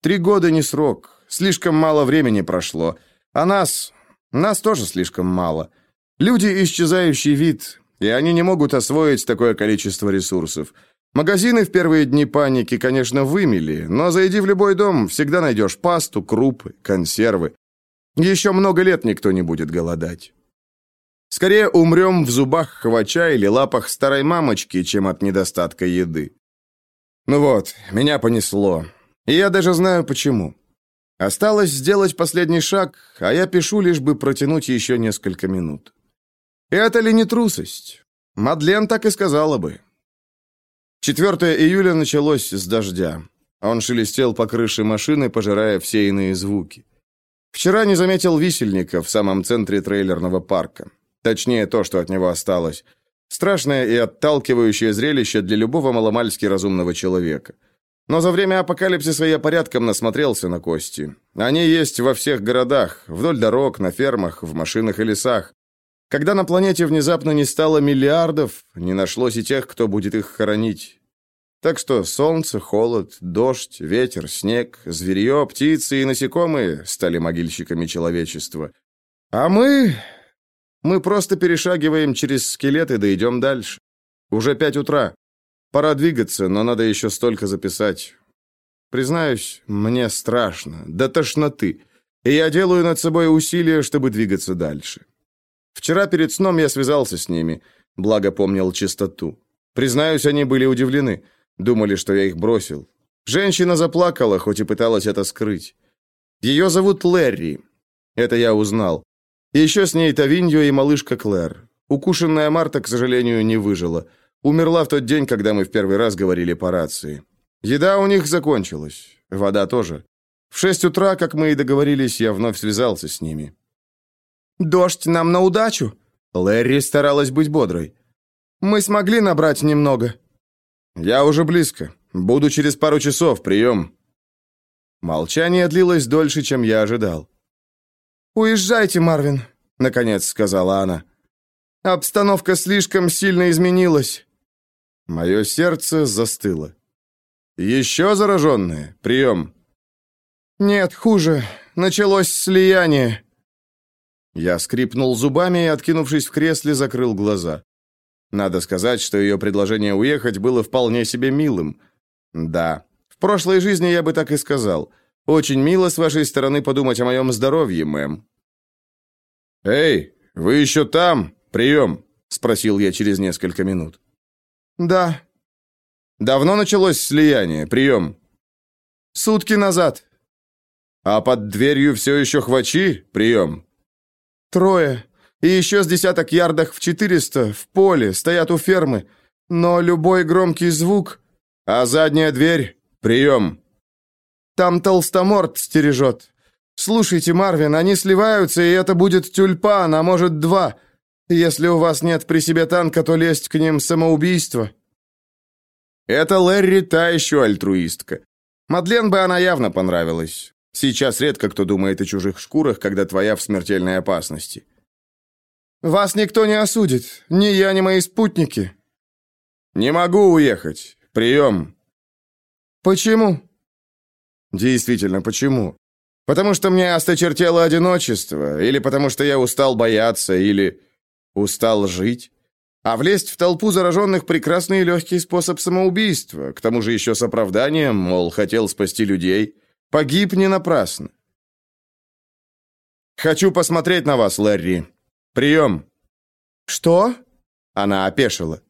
Три года не срок. Слишком мало времени прошло. А нас... Нас тоже слишком мало. Люди – исчезающий вид, и они не могут освоить такое количество ресурсов. Магазины в первые дни паники, конечно, вымели, но зайди в любой дом, всегда найдешь пасту, крупы, консервы. Еще много лет никто не будет голодать. Скорее умрем в зубах хвача или лапах старой мамочки, чем от недостатка еды. Ну вот, меня понесло. И я даже знаю почему. Осталось сделать последний шаг, а я пишу, лишь бы протянуть еще несколько минут. Это ли не трусость? Мадлен так и сказала бы. 4 июля началось с дождя. Он шелестел по крыше машины, пожирая все иные звуки. Вчера не заметил висельника в самом центре трейлерного парка. Точнее, то, что от него осталось. Страшное и отталкивающее зрелище для любого маломальски разумного человека. Но за время апокалипсиса я порядком насмотрелся на кости. Они есть во всех городах, вдоль дорог, на фермах, в машинах и лесах. Когда на планете внезапно не стало миллиардов, не нашлось и тех, кто будет их хоронить. Так что солнце, холод, дождь, ветер, снег, зверье, птицы и насекомые стали могильщиками человечества. А мы... мы просто перешагиваем через скелет и дойдем дальше. Уже пять утра. Пора двигаться, но надо еще столько записать. Признаюсь, мне страшно, до тошноты, и я делаю над собой усилия, чтобы двигаться дальше. Вчера перед сном я связался с ними, благо помнил чистоту. Признаюсь, они были удивлены, думали, что я их бросил. Женщина заплакала, хоть и пыталась это скрыть. Ее зовут Лерри. Это я узнал. Еще с ней Тавиньо и малышка Клэр. Укушенная Марта, к сожалению, не выжила. Умерла в тот день, когда мы в первый раз говорили по рации. Еда у них закончилась. Вода тоже. В шесть утра, как мы и договорились, я вновь связался с ними. «Дождь нам на удачу!» Лэри старалась быть бодрой. «Мы смогли набрать немного». «Я уже близко. Буду через пару часов. Прием». Молчание длилось дольше, чем я ожидал. «Уезжайте, Марвин», — наконец сказала она. «Обстановка слишком сильно изменилась». Мое сердце застыло. «Еще зараженные? Прием!» «Нет, хуже. Началось слияние». Я скрипнул зубами и, откинувшись в кресле, закрыл глаза. Надо сказать, что ее предложение уехать было вполне себе милым. Да, в прошлой жизни я бы так и сказал. Очень мило с вашей стороны подумать о моем здоровье, мэм. «Эй, вы еще там? Прием!» — спросил я через несколько минут. «Да». «Давно началось слияние? Прием?» «Сутки назад». «А под дверью все еще хвачи? Прием?» «Трое. И еще с десяток ярдах в четыреста, в поле, стоят у фермы. Но любой громкий звук...» «А задняя дверь? Прием!» «Там толстоморт стережет. Слушайте, Марвин, они сливаются, и это будет тюльпан, а может два. Если у вас нет при себе танка, то лезть к ним самоубийство». Это Лэри та еще альтруистка. Мадлен бы она явно понравилась. Сейчас редко кто думает о чужих шкурах, когда твоя в смертельной опасности. «Вас никто не осудит. Ни я, ни мои спутники». «Не могу уехать. Прием». «Почему?» «Действительно, почему? Потому что мне осточертело одиночество, или потому что я устал бояться, или устал жить?» А влезть в толпу зараженных – прекрасный и легкий способ самоубийства, к тому же еще с оправданием, мол, хотел спасти людей. Погиб не напрасно. «Хочу посмотреть на вас, Лэри. Прием!» «Что?» Она опешила.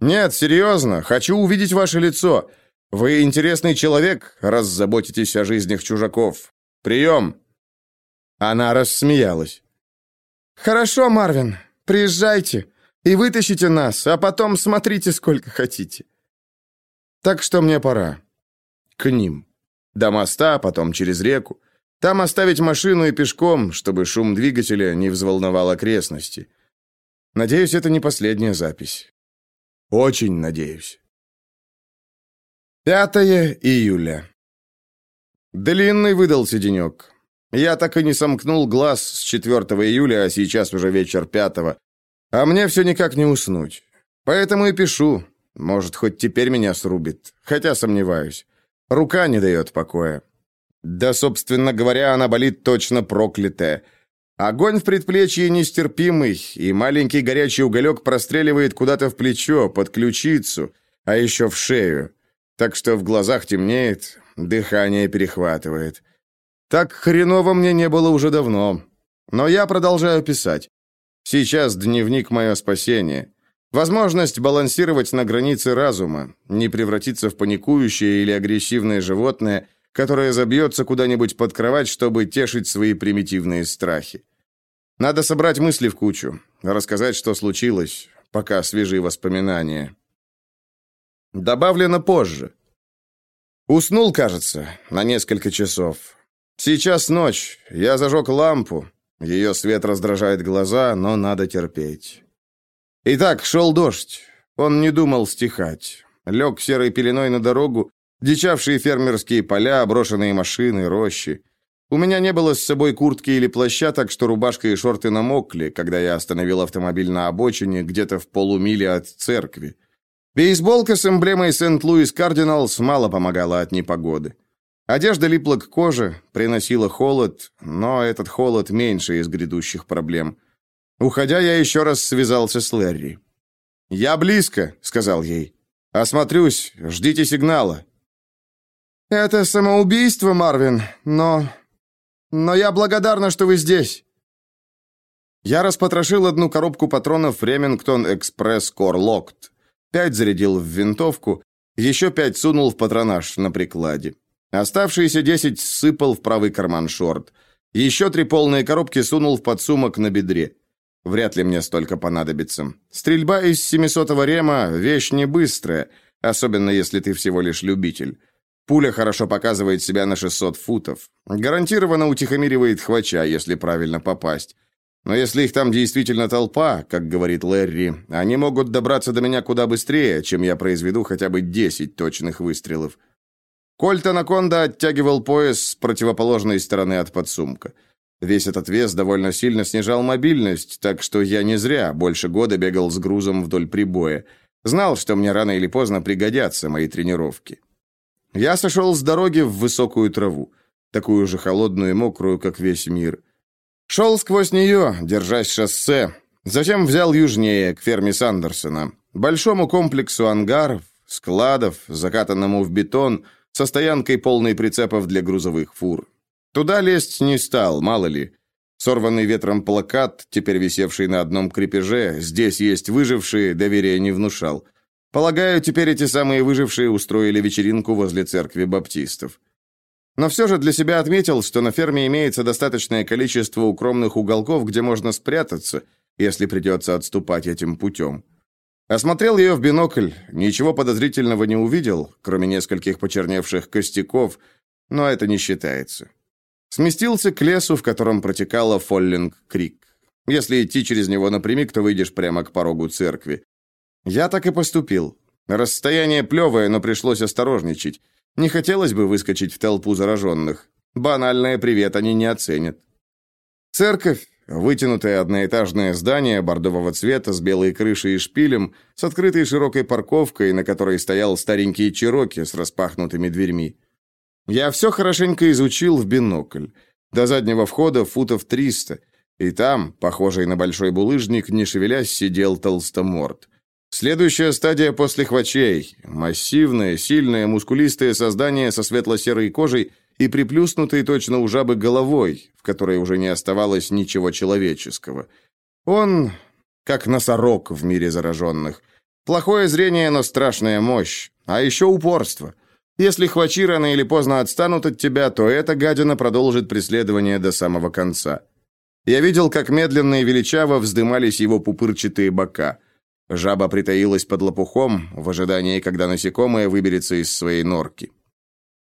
«Нет, серьезно, хочу увидеть ваше лицо. Вы интересный человек, раз заботитесь о жизнях чужаков. Прием!» Она рассмеялась. «Хорошо, Марвин, приезжайте и вытащите нас, а потом смотрите сколько хотите. Так что мне пора. К ним. До моста, потом через реку. Там оставить машину и пешком, чтобы шум двигателя не взволновал окрестности. Надеюсь, это не последняя запись. Очень надеюсь. 5 июля. Длинный выдался денек. Я так и не сомкнул глаз с 4 июля, а сейчас уже вечер 5 а мне все никак не уснуть. Поэтому и пишу. Может, хоть теперь меня срубит. Хотя сомневаюсь. Рука не дает покоя. Да, собственно говоря, она болит точно проклятая. Огонь в предплечье нестерпимый, и маленький горячий уголек простреливает куда-то в плечо, под ключицу, а еще в шею. Так что в глазах темнеет, дыхание перехватывает. Так хреново мне не было уже давно. Но я продолжаю писать. Сейчас дневник мое спасение. Возможность балансировать на границе разума, не превратиться в паникующее или агрессивное животное, которое забьется куда-нибудь под кровать, чтобы тешить свои примитивные страхи. Надо собрать мысли в кучу, рассказать, что случилось, пока свежие воспоминания. Добавлено позже. Уснул, кажется, на несколько часов. Сейчас ночь, я зажег лампу, ее свет раздражает глаза, но надо терпеть. Итак, шел дождь. Он не думал стихать. Лег серой пеленой на дорогу, Дичавшие фермерские поля, брошенные машины, рощи. У меня не было с собой куртки или плаща, так что рубашка и шорты намокли, когда я остановил автомобиль на обочине, где-то в полумиле от церкви. Бейсболка с эмблемой Сент-Луис Кардиналс мало помогала от непогоды. Одежда липла к коже, приносила холод, но этот холод меньше из грядущих проблем. Уходя, я еще раз связался с Лерри. «Я близко», — сказал ей. «Осмотрюсь, ждите сигнала». «Это самоубийство, Марвин, но... но я благодарна, что вы здесь». Я распотрошил одну коробку патронов Ремингтон Экспресс Кор Локт. Пять зарядил в винтовку, еще пять сунул в патронаж на прикладе. Оставшиеся десять сыпал в правый карман шорт. Еще три полные коробки сунул в подсумок на бедре. Вряд ли мне столько понадобится. Стрельба из 700-го рема – вещь не быстрая, особенно если ты всего лишь любитель. Пуля хорошо показывает себя на 600 футов. Гарантированно утихомиривает хвача, если правильно попасть. Но если их там действительно толпа, как говорит Лерри, они могут добраться до меня куда быстрее, чем я произведу хотя бы 10 точных выстрелов. Кольт Анаконда оттягивал пояс с противоположной стороны от подсумка. Весь этот вес довольно сильно снижал мобильность, так что я не зря больше года бегал с грузом вдоль прибоя. Знал, что мне рано или поздно пригодятся мои тренировки. Я сошел с дороги в высокую траву, такую же холодную и мокрую, как весь мир. Шел сквозь нее, держась шоссе, затем взял южнее, к ферме Сандерсона, большому комплексу ангаров, складов, закатанному в бетон – со стоянкой полной прицепов для грузовых фур. Туда лезть не стал, мало ли. Сорванный ветром плакат, теперь висевший на одном крепеже, здесь есть выжившие, доверия не внушал. Полагаю, теперь эти самые выжившие устроили вечеринку возле церкви баптистов. Но все же для себя отметил, что на ферме имеется достаточное количество укромных уголков, где можно спрятаться, если придется отступать этим путем. Осмотрел ее в бинокль, ничего подозрительного не увидел, кроме нескольких почерневших костяков, но это не считается. Сместился к лесу, в котором протекала Фоллинг-Крик. Если идти через него напрямик, то выйдешь прямо к порогу церкви. Я так и поступил. Расстояние плевое, но пришлось осторожничать. Не хотелось бы выскочить в толпу зараженных. Банальное привет они не оценят. Церковь Вытянутое одноэтажное здание бордового цвета с белой крышей и шпилем, с открытой широкой парковкой, на которой стоял старенький Чироки с распахнутыми дверьми. Я все хорошенько изучил в бинокль. До заднего входа футов триста, и там, похожий на большой булыжник, не шевелясь, сидел толстоморд. Следующая стадия после хвачей. Массивное, сильное, мускулистое создание со светло-серой кожей – и приплюснутой точно у жабы головой, в которой уже не оставалось ничего человеческого. Он как носорог в мире зараженных. Плохое зрение, но страшная мощь. А еще упорство. Если хвачи рано или поздно отстанут от тебя, то эта гадина продолжит преследование до самого конца. Я видел, как медленно и величаво вздымались его пупырчатые бока. Жаба притаилась под лопухом в ожидании, когда насекомое выберется из своей норки.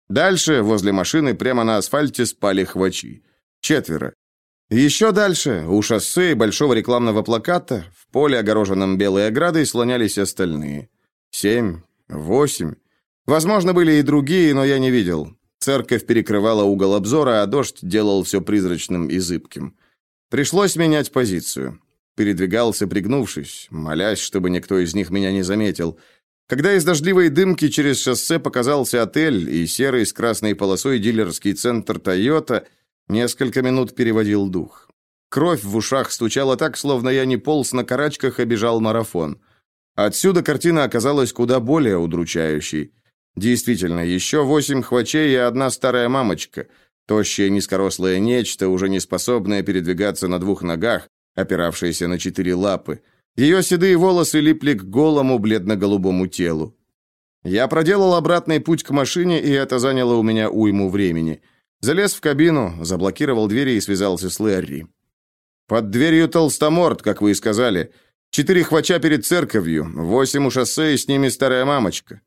Дальше, возле машины, прямо на асфальте спали хвачи. Четверо. Еще дальше, у шоссе и большого рекламного плаката, в поле, огороженном белой оградой, слонялись остальные. Семь, восемь. Возможно, были и другие, но я не видел. Церковь перекрывала угол обзора, а дождь делал все призрачным и зыбким. Пришлось менять позицию. Передвигался, пригнувшись, молясь, чтобы никто из них меня не заметил – когда из дождливой дымки через шоссе показался отель и серый с красной полосой дилерский центр «Тойота», несколько минут переводил дух. Кровь в ушах стучала так, словно я не полз на карачках, а бежал марафон. Отсюда картина оказалась куда более удручающей. Действительно, еще восемь хвачей и одна старая мамочка, тощее низкорослое нечто, уже не способное передвигаться на двух ногах, опиравшееся на четыре лапы – ее седые волосы липли к голому бледно-голубому телу. Я проделал обратный путь к машине, и это заняло у меня уйму времени. Залез в кабину, заблокировал двери и связался с Лерри. Под дверью толстоморд, как вы и сказали. Четыре хвача перед церковью, восемь у шоссе и с ними старая мамочка.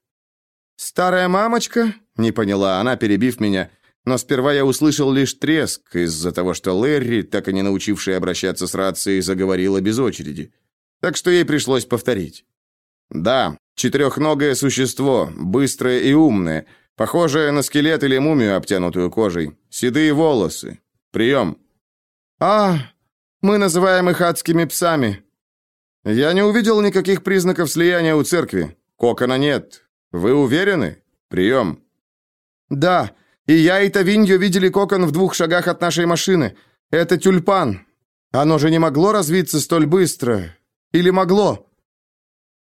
«Старая мамочка?» — не поняла она, перебив меня. Но сперва я услышал лишь треск из-за того, что Лерри, так и не научивший обращаться с рацией, заговорила без очереди так что ей пришлось повторить. Да, четырехногое существо, быстрое и умное, Похожая на скелет или мумию, обтянутую кожей. Седые волосы. Прием. А, мы называем их адскими псами. Я не увидел никаких признаков слияния у церкви. Кокона нет. Вы уверены? Прием. Да, и я и Тавиньо видели кокон в двух шагах от нашей машины. Это тюльпан. Оно же не могло развиться столь быстро. Или могло?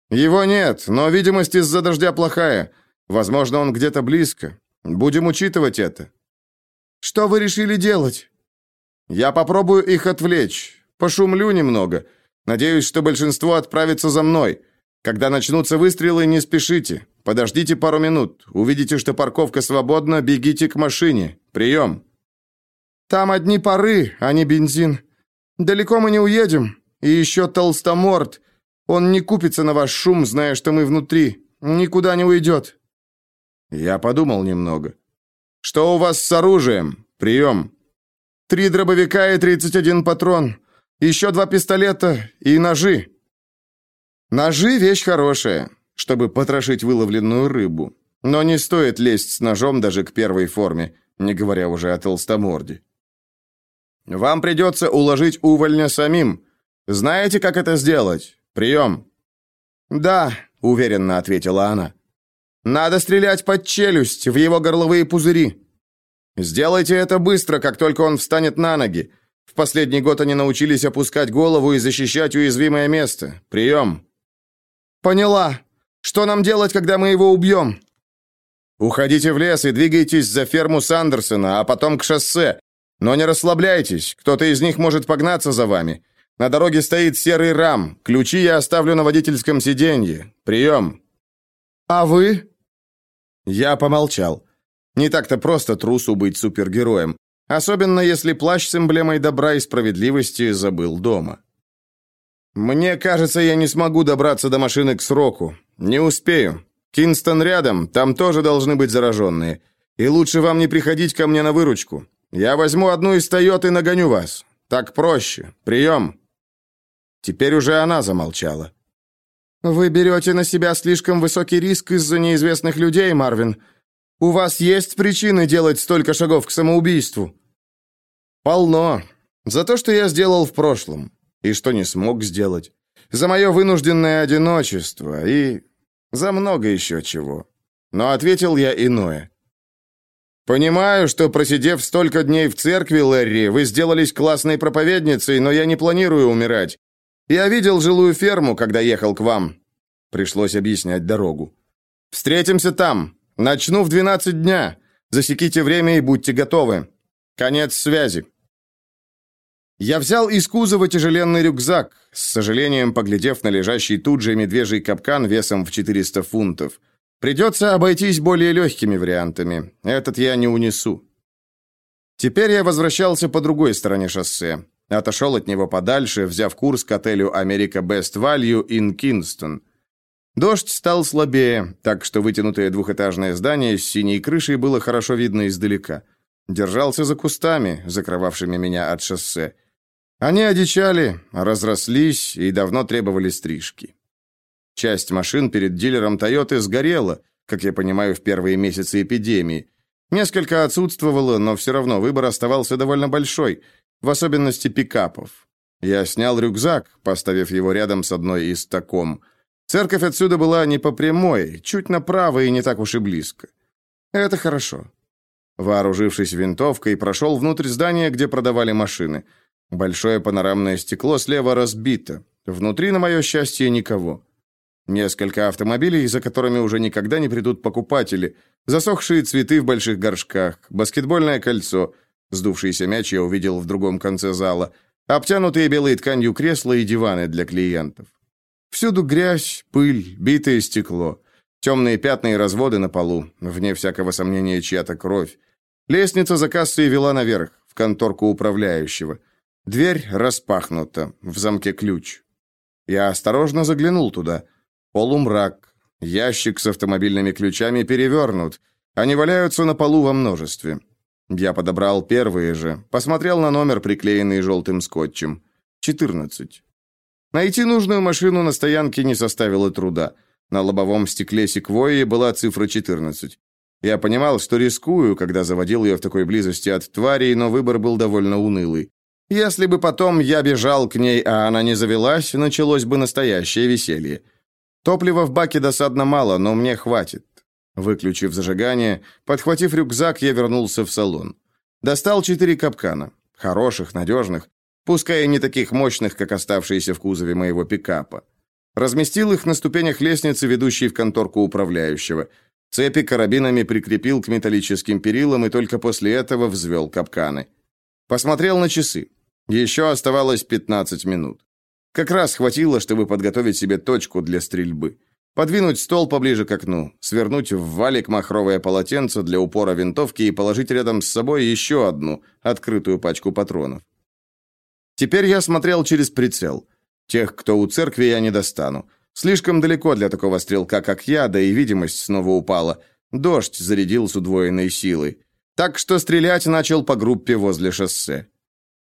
Его нет, но видимость из-за дождя плохая. Возможно, он где-то близко. Будем учитывать это. Что вы решили делать? Я попробую их отвлечь. Пошумлю немного. Надеюсь, что большинство отправится за мной. Когда начнутся выстрелы, не спешите. Подождите пару минут. Увидите, что парковка свободна, бегите к машине. Прием. Там одни пары, а не бензин. Далеко мы не уедем. И еще толстоморд. Он не купится на ваш шум, зная, что мы внутри. Никуда не уйдет. Я подумал немного. Что у вас с оружием? Прием. Три дробовика и 31 патрон. Еще два пистолета и ножи. Ножи — вещь хорошая, чтобы потрошить выловленную рыбу. Но не стоит лезть с ножом даже к первой форме, не говоря уже о толстоморде. Вам придется уложить увольня самим. Знаете, как это сделать? Прием!» «Да», — уверенно ответила она. «Надо стрелять под челюсть, в его горловые пузыри». «Сделайте это быстро, как только он встанет на ноги. В последний год они научились опускать голову и защищать уязвимое место. Прием!» «Поняла. Что нам делать, когда мы его убьем?» «Уходите в лес и двигайтесь за ферму Сандерсона, а потом к шоссе. Но не расслабляйтесь, кто-то из них может погнаться за вами. На дороге стоит серый рам. Ключи я оставлю на водительском сиденье. Прием!» «А вы?» Я помолчал. Не так-то просто трусу быть супергероем. Особенно если плащ с эмблемой добра и справедливости забыл дома. «Мне кажется, я не смогу добраться до машины к сроку. Не успею. Кинстон рядом, там тоже должны быть зараженные. И лучше вам не приходить ко мне на выручку. Я возьму одну из Тойот и нагоню вас. Так проще. Прием!» Теперь уже она замолчала. «Вы берете на себя слишком высокий риск из-за неизвестных людей, Марвин. У вас есть причины делать столько шагов к самоубийству?» «Полно. За то, что я сделал в прошлом. И что не смог сделать. За мое вынужденное одиночество. И за много еще чего. Но ответил я иное. «Понимаю, что, просидев столько дней в церкви, Лэри, вы сделались классной проповедницей, но я не планирую умирать. Я видел жилую ферму, когда ехал к вам. Пришлось объяснять дорогу. Встретимся там. Начну в 12 дня. Засеките время и будьте готовы. Конец связи. Я взял из кузова тяжеленный рюкзак, с сожалением поглядев на лежащий тут же медвежий капкан весом в 400 фунтов. Придется обойтись более легкими вариантами. Этот я не унесу. Теперь я возвращался по другой стороне шоссе. Отошел от него подальше, взяв курс к отелю «Америка Best Value» in Кингстон. Дождь стал слабее, так что вытянутое двухэтажное здание с синей крышей было хорошо видно издалека. Держался за кустами, закрывавшими меня от шоссе. Они одичали, разрослись и давно требовали стрижки. Часть машин перед дилером «Тойоты» сгорела, как я понимаю, в первые месяцы эпидемии. Несколько отсутствовало, но все равно выбор оставался довольно большой – в особенности пикапов. Я снял рюкзак, поставив его рядом с одной из таком. Церковь отсюда была не по прямой, чуть направо и не так уж и близко. Это хорошо. Вооружившись винтовкой, прошел внутрь здания, где продавали машины. Большое панорамное стекло слева разбито. Внутри, на мое счастье, никого. Несколько автомобилей, за которыми уже никогда не придут покупатели, засохшие цветы в больших горшках, баскетбольное кольцо, Сдувшийся мяч я увидел в другом конце зала. Обтянутые белой тканью кресла и диваны для клиентов. Всюду грязь, пыль, битое стекло. Темные пятна и разводы на полу. Вне всякого сомнения, чья-то кровь. Лестница за кассой вела наверх, в конторку управляющего. Дверь распахнута, в замке ключ. Я осторожно заглянул туда. Полумрак. Ящик с автомобильными ключами перевернут. Они валяются на полу во множестве. Я подобрал первые же, посмотрел на номер, приклеенный желтым скотчем. 14. Найти нужную машину на стоянке не составило труда. На лобовом стекле секвойи была цифра 14. Я понимал, что рискую, когда заводил ее в такой близости от тварей, но выбор был довольно унылый. Если бы потом я бежал к ней, а она не завелась, началось бы настоящее веселье. Топлива в баке досадно мало, но мне хватит. Выключив зажигание, подхватив рюкзак, я вернулся в салон. Достал четыре капкана. Хороших, надежных, пускай и не таких мощных, как оставшиеся в кузове моего пикапа. Разместил их на ступенях лестницы, ведущей в конторку управляющего. Цепи карабинами прикрепил к металлическим перилам и только после этого взвел капканы. Посмотрел на часы. Еще оставалось 15 минут. Как раз хватило, чтобы подготовить себе точку для стрельбы. Подвинуть стол поближе к окну, свернуть в валик махровое полотенце для упора винтовки и положить рядом с собой еще одну, открытую пачку патронов. Теперь я смотрел через прицел. Тех, кто у церкви, я не достану. Слишком далеко для такого стрелка, как я, да и видимость снова упала. Дождь зарядил с удвоенной силой. Так что стрелять начал по группе возле шоссе.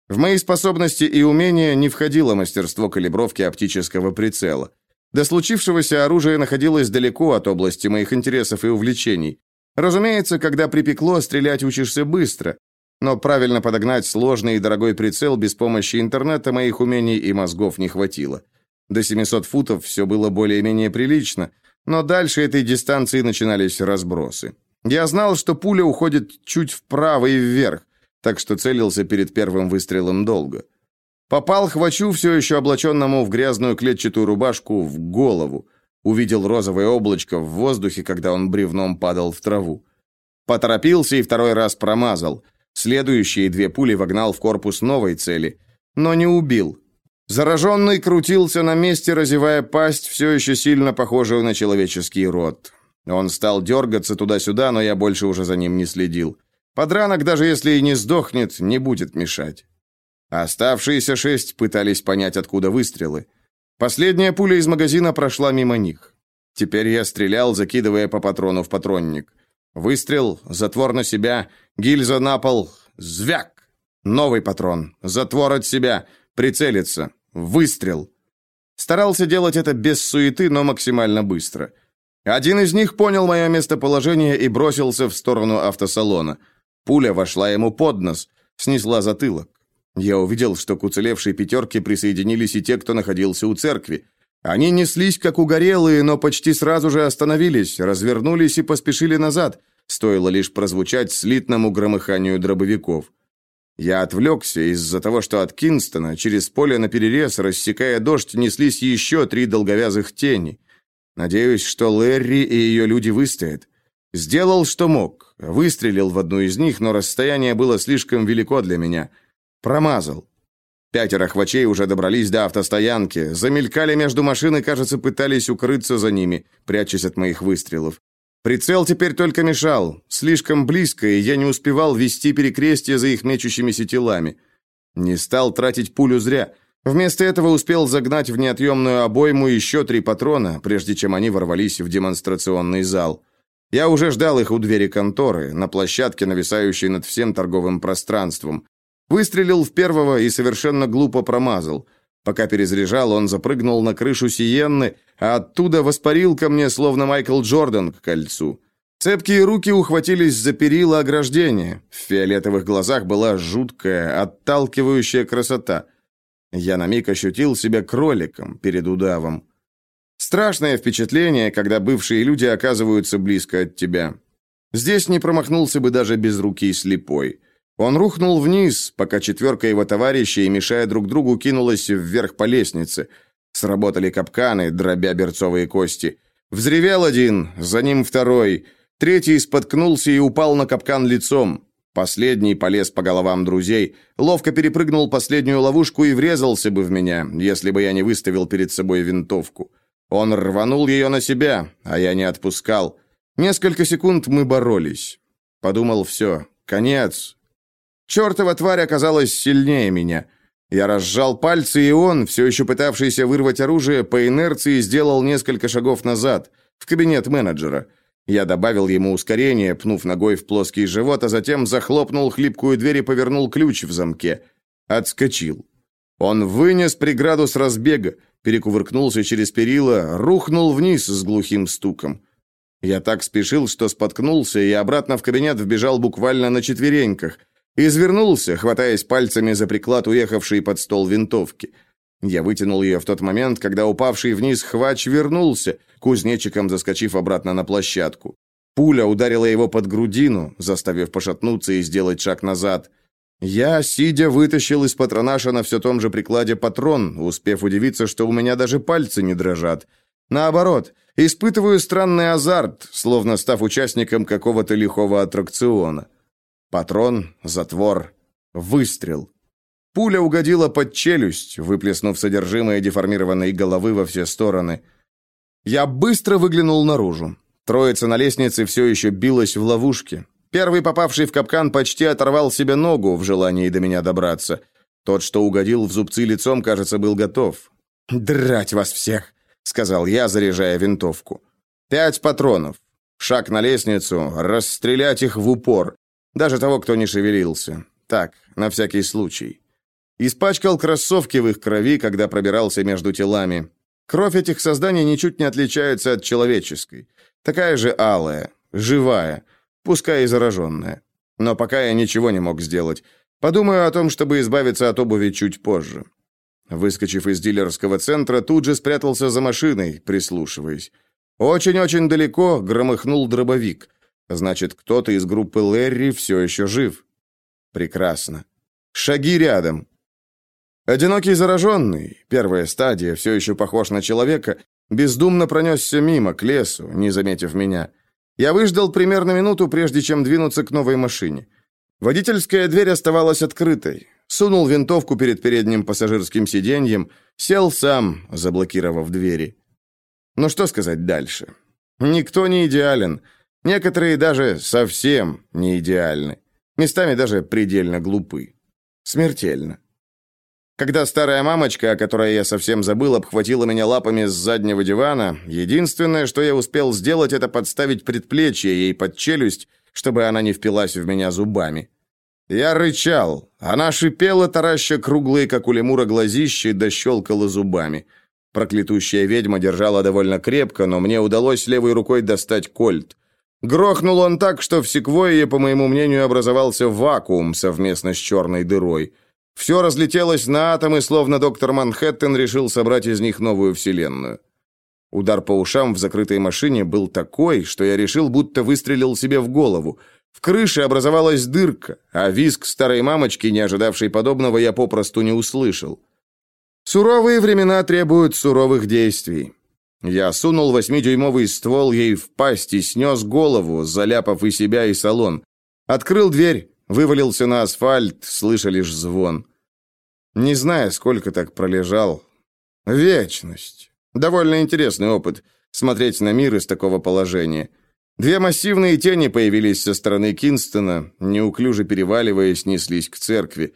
В мои способности и умения не входило мастерство калибровки оптического прицела. До случившегося оружие находилось далеко от области моих интересов и увлечений. Разумеется, когда припекло, стрелять учишься быстро, но правильно подогнать сложный и дорогой прицел без помощи интернета моих умений и мозгов не хватило. До 700 футов все было более-менее прилично, но дальше этой дистанции начинались разбросы. Я знал, что пуля уходит чуть вправо и вверх, так что целился перед первым выстрелом долго. Попал хвачу, все еще облаченному в грязную клетчатую рубашку, в голову. Увидел розовое облачко в воздухе, когда он бревном падал в траву. Поторопился и второй раз промазал. Следующие две пули вогнал в корпус новой цели, но не убил. Зараженный крутился на месте, разевая пасть, все еще сильно похожую на человеческий рот. Он стал дергаться туда-сюда, но я больше уже за ним не следил. Подранок, даже если и не сдохнет, не будет мешать. Оставшиеся шесть пытались понять, откуда выстрелы. Последняя пуля из магазина прошла мимо них. Теперь я стрелял, закидывая по патрону в патронник. Выстрел, затвор на себя, гильза на пол, звяк. Новый патрон, затвор от себя, прицелиться, выстрел. Старался делать это без суеты, но максимально быстро. Один из них понял мое местоположение и бросился в сторону автосалона. Пуля вошла ему под нос, снесла затылок. Я увидел, что к уцелевшей пятерке присоединились и те, кто находился у церкви. Они неслись, как угорелые, но почти сразу же остановились, развернулись и поспешили назад, стоило лишь прозвучать слитному громыханию дробовиков. Я отвлекся из-за того, что от Кинстона через поле на перерез, рассекая дождь, неслись еще три долговязых тени. Надеюсь, что Лэри и ее люди выстоят. Сделал, что мог. Выстрелил в одну из них, но расстояние было слишком велико для меня — Промазал. Пятеро хвачей уже добрались до автостоянки, замелькали между машин и, кажется, пытались укрыться за ними, прячась от моих выстрелов. Прицел теперь только мешал, слишком близко, и я не успевал вести перекрестие за их мечущимися телами. Не стал тратить пулю зря. Вместо этого успел загнать в неотъемную обойму еще три патрона, прежде чем они ворвались в демонстрационный зал. Я уже ждал их у двери конторы, на площадке, нависающей над всем торговым пространством. Выстрелил в первого и совершенно глупо промазал. Пока перезаряжал, он запрыгнул на крышу Сиенны, а оттуда воспарил ко мне, словно Майкл Джордан к кольцу. Цепкие руки ухватились за перила ограждения. В фиолетовых глазах была жуткая, отталкивающая красота. Я на миг ощутил себя кроликом перед удавом. Страшное впечатление, когда бывшие люди оказываются близко от тебя. Здесь не промахнулся бы даже без руки слепой. Он рухнул вниз, пока четверка его товарищей, мешая друг другу, кинулась вверх по лестнице. Сработали капканы, дробя берцовые кости. Взревел один, за ним второй. Третий споткнулся и упал на капкан лицом. Последний полез по головам друзей, ловко перепрыгнул последнюю ловушку и врезался бы в меня, если бы я не выставил перед собой винтовку. Он рванул ее на себя, а я не отпускал. Несколько секунд мы боролись. Подумал, все, конец, Чертова тварь оказалась сильнее меня. Я разжал пальцы, и он, все еще пытавшийся вырвать оружие, по инерции сделал несколько шагов назад, в кабинет менеджера. Я добавил ему ускорение, пнув ногой в плоский живот, а затем захлопнул хлипкую дверь и повернул ключ в замке. Отскочил. Он вынес преграду с разбега, перекувыркнулся через перила, рухнул вниз с глухим стуком. Я так спешил, что споткнулся, и обратно в кабинет вбежал буквально на четвереньках. Извернулся, хватаясь пальцами за приклад уехавшей под стол винтовки. Я вытянул ее в тот момент, когда упавший вниз хвач вернулся, кузнечиком заскочив обратно на площадку. Пуля ударила его под грудину, заставив пошатнуться и сделать шаг назад. Я, сидя, вытащил из патронаша на все том же прикладе патрон, успев удивиться, что у меня даже пальцы не дрожат. Наоборот, испытываю странный азарт, словно став участником какого-то лихого аттракциона. Патрон, затвор, выстрел. Пуля угодила под челюсть, выплеснув содержимое деформированной головы во все стороны. Я быстро выглянул наружу. Троица на лестнице все еще билась в ловушке. Первый, попавший в капкан, почти оторвал себе ногу в желании до меня добраться. Тот, что угодил в зубцы лицом, кажется, был готов. «Драть вас всех!» — сказал я, заряжая винтовку. «Пять патронов. Шаг на лестницу, расстрелять их в упор. Даже того, кто не шевелился. Так, на всякий случай». Испачкал кроссовки в их крови, когда пробирался между телами. Кровь этих созданий ничуть не отличается от человеческой. Такая же алая, живая, пускай и зараженная. Но пока я ничего не мог сделать. Подумаю о том, чтобы избавиться от обуви чуть позже. Выскочив из дилерского центра, тут же спрятался за машиной, прислушиваясь. Очень-очень далеко громыхнул дробовик. Значит, кто-то из группы Лерри все еще жив. Прекрасно. Шаги рядом. Одинокий зараженный, первая стадия, все еще похож на человека, бездумно пронесся мимо, к лесу, не заметив меня. Я выждал примерно минуту, прежде чем двинуться к новой машине. Водительская дверь оставалась открытой. Сунул винтовку перед передним пассажирским сиденьем, сел сам, заблокировав двери. Ну что сказать дальше? Никто не идеален. Некоторые даже совсем не идеальны. Местами даже предельно глупы. Смертельно. Когда старая мамочка, о которой я совсем забыл, обхватила меня лапами с заднего дивана, единственное, что я успел сделать, это подставить предплечье ей под челюсть, чтобы она не впилась в меня зубами. Я рычал. Она шипела, тараща круглые, как у лемура, глазища, да щелкала зубами. Проклятущая ведьма держала довольно крепко, но мне удалось левой рукой достать кольт. Грохнул он так, что в секвойе, по моему мнению, образовался вакуум совместно с черной дырой. Все разлетелось на атомы, словно доктор Манхэттен решил собрать из них новую вселенную. Удар по ушам в закрытой машине был такой, что я решил, будто выстрелил себе в голову. В крыше образовалась дырка, а визг старой мамочки, не ожидавшей подобного, я попросту не услышал. Суровые времена требуют суровых действий. Я сунул восьмидюймовый ствол ей в пасть и снес голову, заляпав и себя, и салон. Открыл дверь, Вывалился на асфальт, слыша лишь звон. Не знаю, сколько так пролежал. Вечность. Довольно интересный опыт смотреть на мир из такого положения. Две массивные тени появились со стороны Кинстона, неуклюже переваливаясь, неслись к церкви.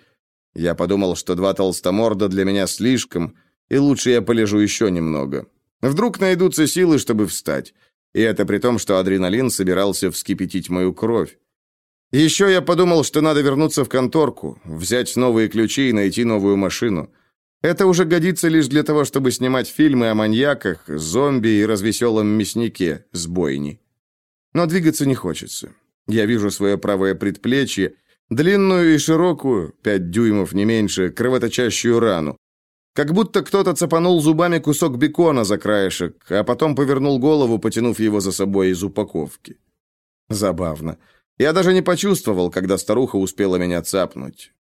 Я подумал, что два толстоморда для меня слишком, и лучше я полежу еще немного. Вдруг найдутся силы, чтобы встать. И это при том, что адреналин собирался вскипятить мою кровь. Еще я подумал, что надо вернуться в конторку, взять новые ключи и найти новую машину. Это уже годится лишь для того, чтобы снимать фильмы о маньяках, зомби и развеселом мяснике с бойни. Но двигаться не хочется. Я вижу свое правое предплечье, длинную и широкую, пять дюймов не меньше, кровоточащую рану. Как будто кто-то цапанул зубами кусок бекона за краешек, а потом повернул голову, потянув его за собой из упаковки. Забавно. Я даже не почувствовал, когда старуха успела меня цапнуть.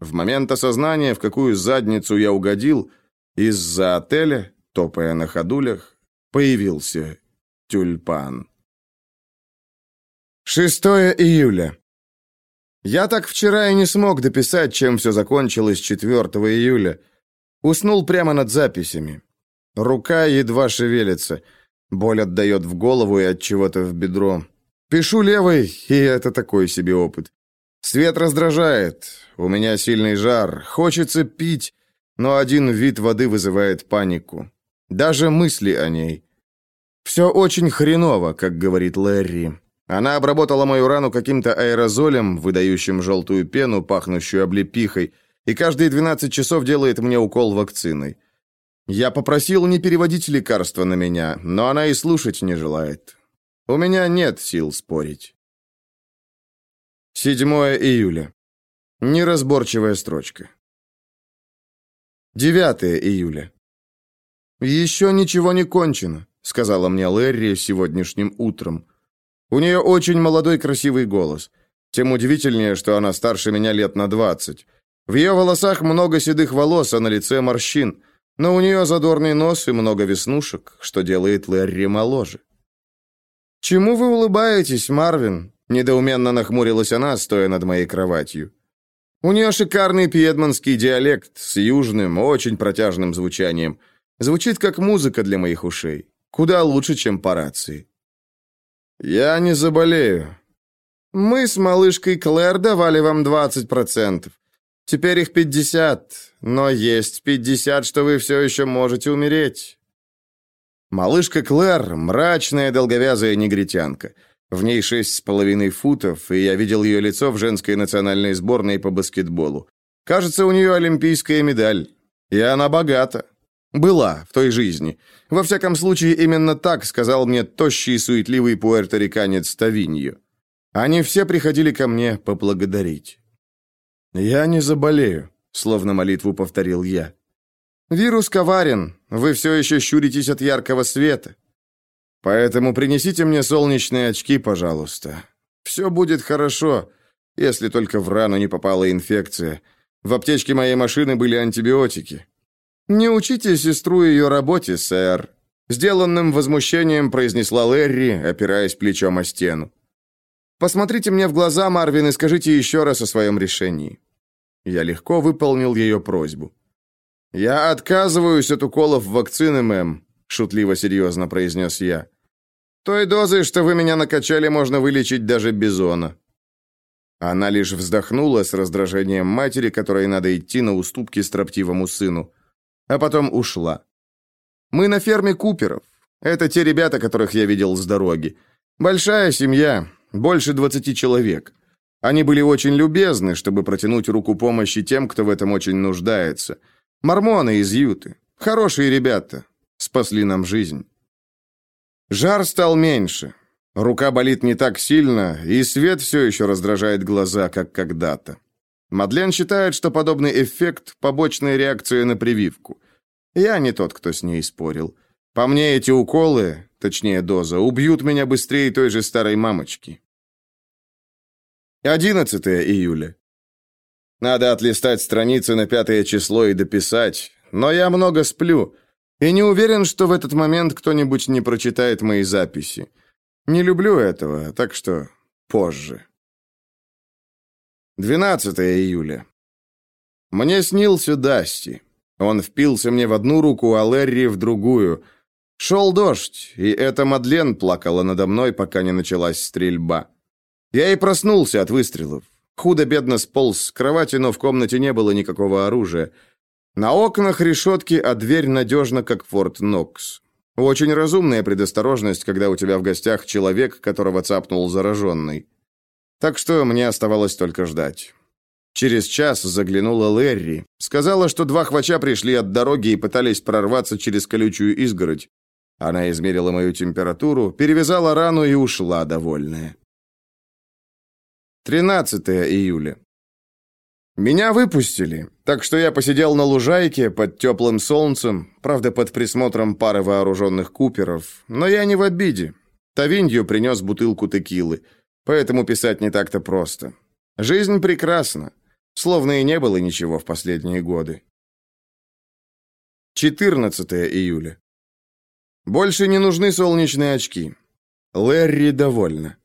В момент осознания, в какую задницу я угодил, из-за отеля, топая на ходулях, появился тюльпан. 6 июля. Я так вчера и не смог дописать, чем все закончилось 4 июля. Уснул прямо над записями. Рука едва шевелится. Боль отдает в голову и от чего-то в бедро. Пишу левой, и это такой себе опыт. Свет раздражает, у меня сильный жар, хочется пить, но один вид воды вызывает панику. Даже мысли о ней. Все очень хреново, как говорит Лэри. Она обработала мою рану каким-то аэрозолем, выдающим желтую пену, пахнущую облепихой, и каждые 12 часов делает мне укол вакциной. Я попросил не переводить лекарства на меня, но она и слушать не желает. У меня нет сил спорить. 7 июля. Неразборчивая строчка. 9 июля. «Еще ничего не кончено», — сказала мне Лерри сегодняшним утром. У нее очень молодой красивый голос. Тем удивительнее, что она старше меня лет на двадцать. В ее волосах много седых волос, а на лице морщин. Но у нее задорный нос и много веснушек, что делает Лерри моложе. «Чему вы улыбаетесь, Марвин?» – недоуменно нахмурилась она, стоя над моей кроватью. У нее шикарный пьедмонский диалект с южным, очень протяжным звучанием. Звучит как музыка для моих ушей. Куда лучше, чем по рации. «Я не заболею». «Мы с малышкой Клэр давали вам 20%. Теперь их 50, но есть 50, что вы все еще можете умереть». Малышка Клэр – мрачная долговязая негритянка. В ней шесть с половиной футов, и я видел ее лицо в женской национальной сборной по баскетболу. Кажется, у нее олимпийская медаль. И она богата. Была в той жизни. Во всяком случае, именно так сказал мне тощий и суетливый пуэрториканец Тавиньо. Они все приходили ко мне поблагодарить. «Я не заболею», — словно молитву повторил я. «Вирус коварен. Вы все еще щуритесь от яркого света. Поэтому принесите мне солнечные очки, пожалуйста. Все будет хорошо, если только в рану не попала инфекция. В аптечке моей машины были антибиотики. Не учите сестру ее работе, сэр. Сделанным возмущением произнесла Лерри, опираясь плечом о стену. Посмотрите мне в глаза, Марвин, и скажите еще раз о своем решении. Я легко выполнил ее просьбу. «Я отказываюсь от уколов вакцины, мэм», — шутливо-серьезно произнес я. «Той дозой, что вы меня накачали, можно вылечить даже бизона». Она лишь вздохнула с раздражением матери, которой надо идти на уступки строптивому сыну, а потом ушла. «Мы на ферме Куперов. Это те ребята, которых я видел с дороги. Большая семья, больше двадцати человек. Они были очень любезны, чтобы протянуть руку помощи тем, кто в этом очень нуждается». Мормоны из Юты. Хорошие ребята. Спасли нам жизнь. Жар стал меньше. Рука болит не так сильно, и свет все еще раздражает глаза, как когда-то. Мадлен считает, что подобный эффект – побочная реакция на прививку. Я не тот, кто с ней спорил. По мне, эти уколы, точнее доза, убьют меня быстрее той же старой мамочки. 11 июля. Надо отлистать страницы на пятое число и дописать, но я много сплю и не уверен, что в этот момент кто-нибудь не прочитает мои записи. Не люблю этого, так что позже. 12 июля. Мне снился Дасти. Он впился мне в одну руку, а Лерри в другую. Шел дождь, и эта Мадлен плакала надо мной, пока не началась стрельба. Я и проснулся от выстрелов. Худо-бедно сполз с кровати, но в комнате не было никакого оружия. На окнах решетки, а дверь надежна, как Форт Нокс. Очень разумная предосторожность, когда у тебя в гостях человек, которого цапнул зараженный. Так что мне оставалось только ждать. Через час заглянула Лерри. Сказала, что два хвача пришли от дороги и пытались прорваться через колючую изгородь. Она измерила мою температуру, перевязала рану и ушла, довольная. 13 июля. Меня выпустили, так что я посидел на лужайке под теплым солнцем, правда, под присмотром пары вооруженных куперов, но я не в обиде. Тавинью принес бутылку текилы, поэтому писать не так-то просто. Жизнь прекрасна, словно и не было ничего в последние годы. 14 июля. Больше не нужны солнечные очки. Лерри довольна.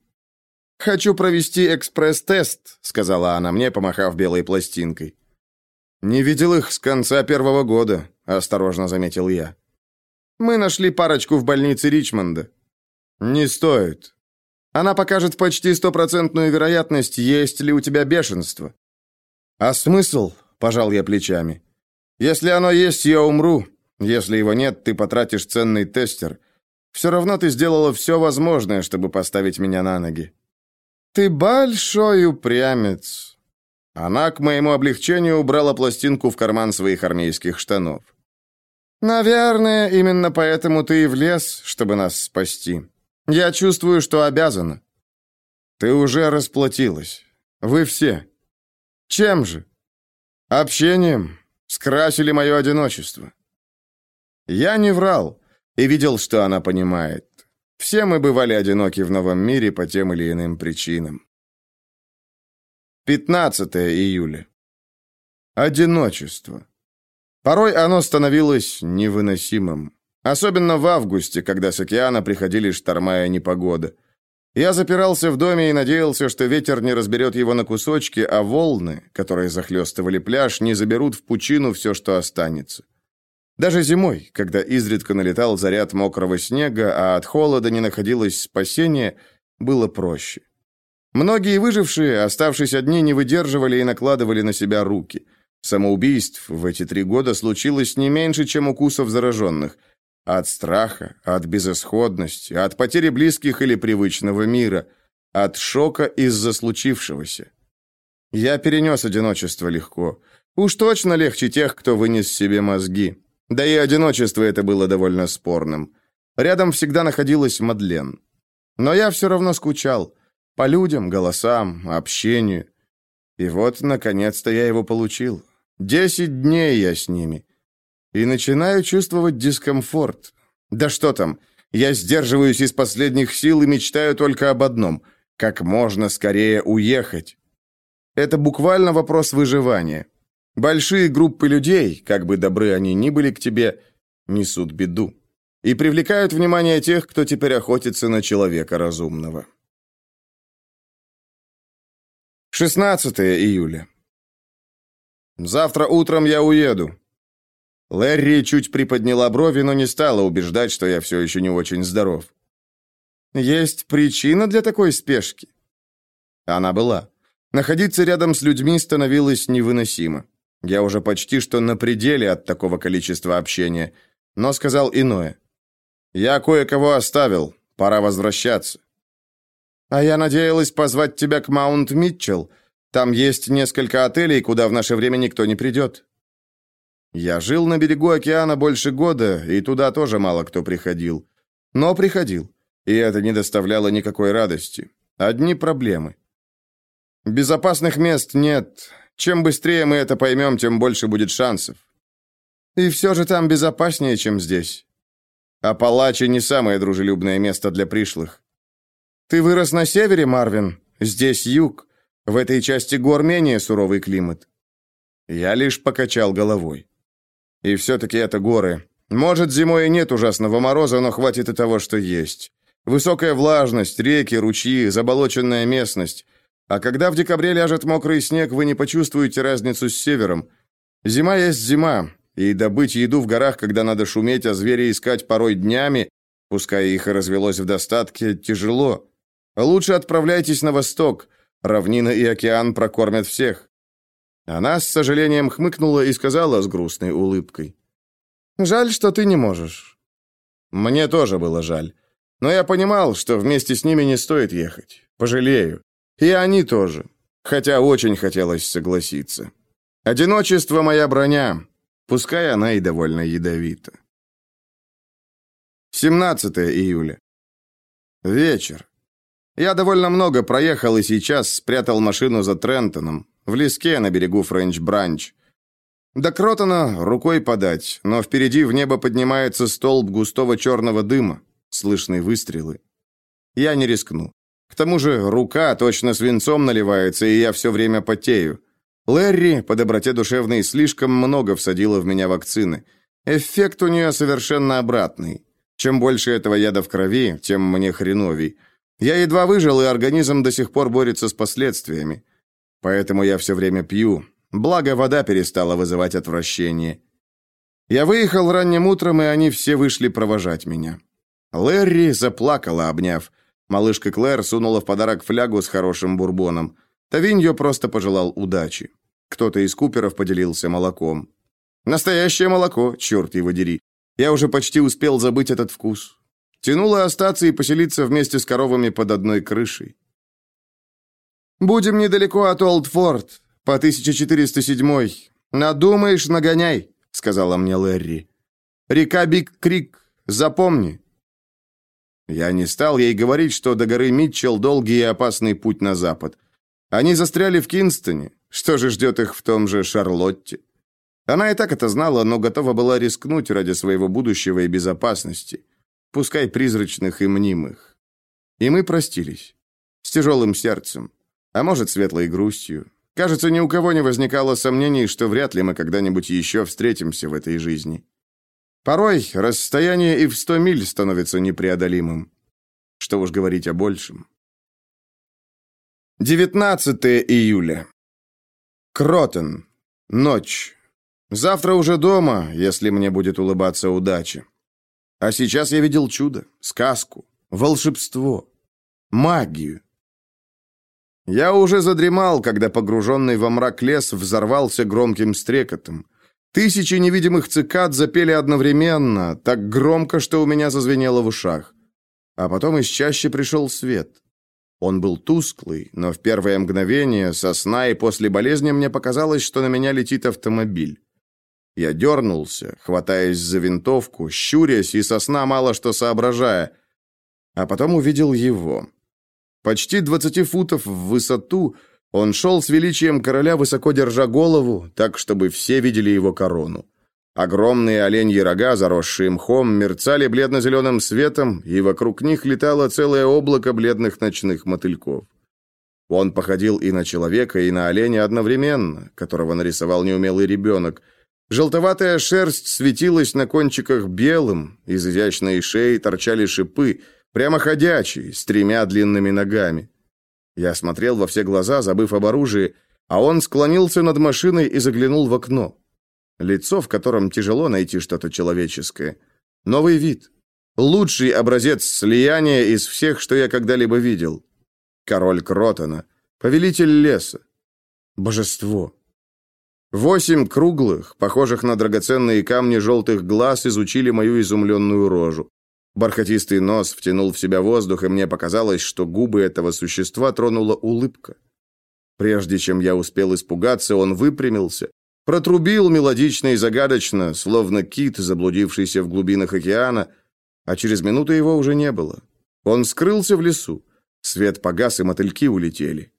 «Хочу провести экспресс-тест», — сказала она мне, помахав белой пластинкой. «Не видел их с конца первого года», — осторожно заметил я. «Мы нашли парочку в больнице Ричмонда». «Не стоит. Она покажет почти стопроцентную вероятность, есть ли у тебя бешенство». «А смысл?» — пожал я плечами. «Если оно есть, я умру. Если его нет, ты потратишь ценный тестер. Все равно ты сделала все возможное, чтобы поставить меня на ноги». «Ты большой упрямец!» Она, к моему облегчению, убрала пластинку в карман своих армейских штанов. «Наверное, именно поэтому ты и влез, чтобы нас спасти. Я чувствую, что обязана. Ты уже расплатилась. Вы все. Чем же? Общением. Скрасили мое одиночество. Я не врал и видел, что она понимает. Все мы бывали одиноки в новом мире по тем или иным причинам. 15 июля. Одиночество. Порой оно становилось невыносимым. Особенно в августе, когда с океана приходили шторма и непогода. Я запирался в доме и надеялся, что ветер не разберет его на кусочки, а волны, которые захлестывали пляж, не заберут в пучину все, что останется. Даже зимой, когда изредка налетал заряд мокрого снега, а от холода не находилось спасения, было проще. Многие выжившие, оставшись одни, не выдерживали и накладывали на себя руки. Самоубийств в эти три года случилось не меньше, чем укусов зараженных – от страха, от безысходности, от потери близких или привычного мира, от шока из-за случившегося. Я перенес одиночество легко. Уж точно легче тех, кто вынес себе мозги. Да и одиночество это было довольно спорным. Рядом всегда находилась Мадлен. Но я все равно скучал. По людям, голосам, общению. И вот, наконец-то, я его получил. Десять дней я с ними и начинаю чувствовать дискомфорт. Да что там, я сдерживаюсь из последних сил и мечтаю только об одном – как можно скорее уехать. Это буквально вопрос выживания. Большие группы людей, как бы добры они ни были к тебе, несут беду и привлекают внимание тех, кто теперь охотится на человека разумного. 16 июля. Завтра утром я уеду. Лэри чуть приподняла брови, но не стала убеждать, что я все еще не очень здоров. «Есть причина для такой спешки?» Она была. Находиться рядом с людьми становилось невыносимо. Я уже почти что на пределе от такого количества общения, но сказал иное. «Я кое-кого оставил, пора возвращаться». «А я надеялась позвать тебя к Маунт Митчелл. Там есть несколько отелей, куда в наше время никто не придет». Я жил на берегу океана больше года, и туда тоже мало кто приходил. Но приходил, и это не доставляло никакой радости. Одни проблемы. Безопасных мест нет. Чем быстрее мы это поймем, тем больше будет шансов. И все же там безопаснее, чем здесь. Апалачи не самое дружелюбное место для пришлых. Ты вырос на севере, Марвин. Здесь юг. В этой части гор менее суровый климат. Я лишь покачал головой. И все-таки это горы. Может, зимой и нет ужасного мороза, но хватит и того, что есть. Высокая влажность, реки, ручьи, заболоченная местность. А когда в декабре ляжет мокрый снег, вы не почувствуете разницу с севером. Зима есть зима, и добыть еду в горах, когда надо шуметь, а звери искать порой днями, пускай их и развелось в достатке, тяжело. Лучше отправляйтесь на восток. Равнина и океан прокормят всех. Она с сожалением хмыкнула и сказала с грустной улыбкой. «Жаль, что ты не можешь». Мне тоже было жаль. Но я понимал, что вместе с ними не стоит ехать. Пожалею. И они тоже. Хотя очень хотелось согласиться. Одиночество — моя броня. Пускай она и довольно ядовита. 17 июля. Вечер. Я довольно много проехал и сейчас спрятал машину за Трентоном, в леске на берегу Френч-Бранч. До Кротона рукой подать, но впереди в небо поднимается столб густого черного дыма. Слышны выстрелы. Я не рискну. К тому же рука точно свинцом наливается, и я все время потею. Лэри, по доброте душевной, слишком много всадила в меня вакцины. Эффект у нее совершенно обратный. Чем больше этого яда в крови, тем мне хреновей. Я едва выжил, и организм до сих пор борется с последствиями. Поэтому я все время пью. Благо, вода перестала вызывать отвращение. Я выехал ранним утром, и они все вышли провожать меня. Лэри заплакала, обняв. Малышка Клэр сунула в подарок флягу с хорошим бурбоном. Тавиньо просто пожелал удачи. Кто-то из куперов поделился молоком. Настоящее молоко, черт его дери. Я уже почти успел забыть этот вкус. Тянуло остаться и поселиться вместе с коровами под одной крышей. Будем недалеко от Олдфорд, по 1407. Надумаешь, нагоняй, сказала мне Лэри. Река Биг Крик, запомни. Я не стал ей говорить, что до горы Митчелл долгий и опасный путь на запад. Они застряли в Кинстоне. Что же ждет их в том же Шарлотте? Она и так это знала, но готова была рискнуть ради своего будущего и безопасности. Пускай призрачных и мнимых. И мы простились. С тяжелым сердцем. А может, светлой грустью. Кажется, ни у кого не возникало сомнений, что вряд ли мы когда-нибудь еще встретимся в этой жизни. Порой расстояние и в сто миль становится непреодолимым. Что уж говорить о большем. 19 июля. Кротон. Ночь. Завтра уже дома, если мне будет улыбаться удача. А сейчас я видел чудо, сказку, волшебство, магию. Я уже задремал, когда погруженный во мрак лес взорвался громким стрекотом. Тысячи невидимых цикад запели одновременно, так громко, что у меня зазвенело в ушах. А потом из чаще пришел свет. Он был тусклый, но в первое мгновение, со сна и после болезни, мне показалось, что на меня летит автомобиль. Я дернулся, хватаясь за винтовку, щурясь и со сна мало что соображая, а потом увидел его. Почти двадцати футов в высоту он шел с величием короля, высоко держа голову, так, чтобы все видели его корону. Огромные оленьи рога, заросшие мхом, мерцали бледно-зеленым светом, и вокруг них летало целое облако бледных ночных мотыльков. Он походил и на человека, и на оленя одновременно, которого нарисовал неумелый ребенок. Желтоватая шерсть светилась на кончиках белым, из изящной шеи торчали шипы, прямо ходячие, с тремя длинными ногами. Я смотрел во все глаза, забыв об оружии, а он склонился над машиной и заглянул в окно. Лицо, в котором тяжело найти что-то человеческое. Новый вид. Лучший образец слияния из всех, что я когда-либо видел. Король Кротона. Повелитель леса. Божество. Восемь круглых, похожих на драгоценные камни желтых глаз, изучили мою изумленную рожу. Бархатистый нос втянул в себя воздух, и мне показалось, что губы этого существа тронула улыбка. Прежде чем я успел испугаться, он выпрямился, протрубил мелодично и загадочно, словно кит, заблудившийся в глубинах океана, а через минуту его уже не было. Он скрылся в лесу. Свет погас, и мотыльки улетели.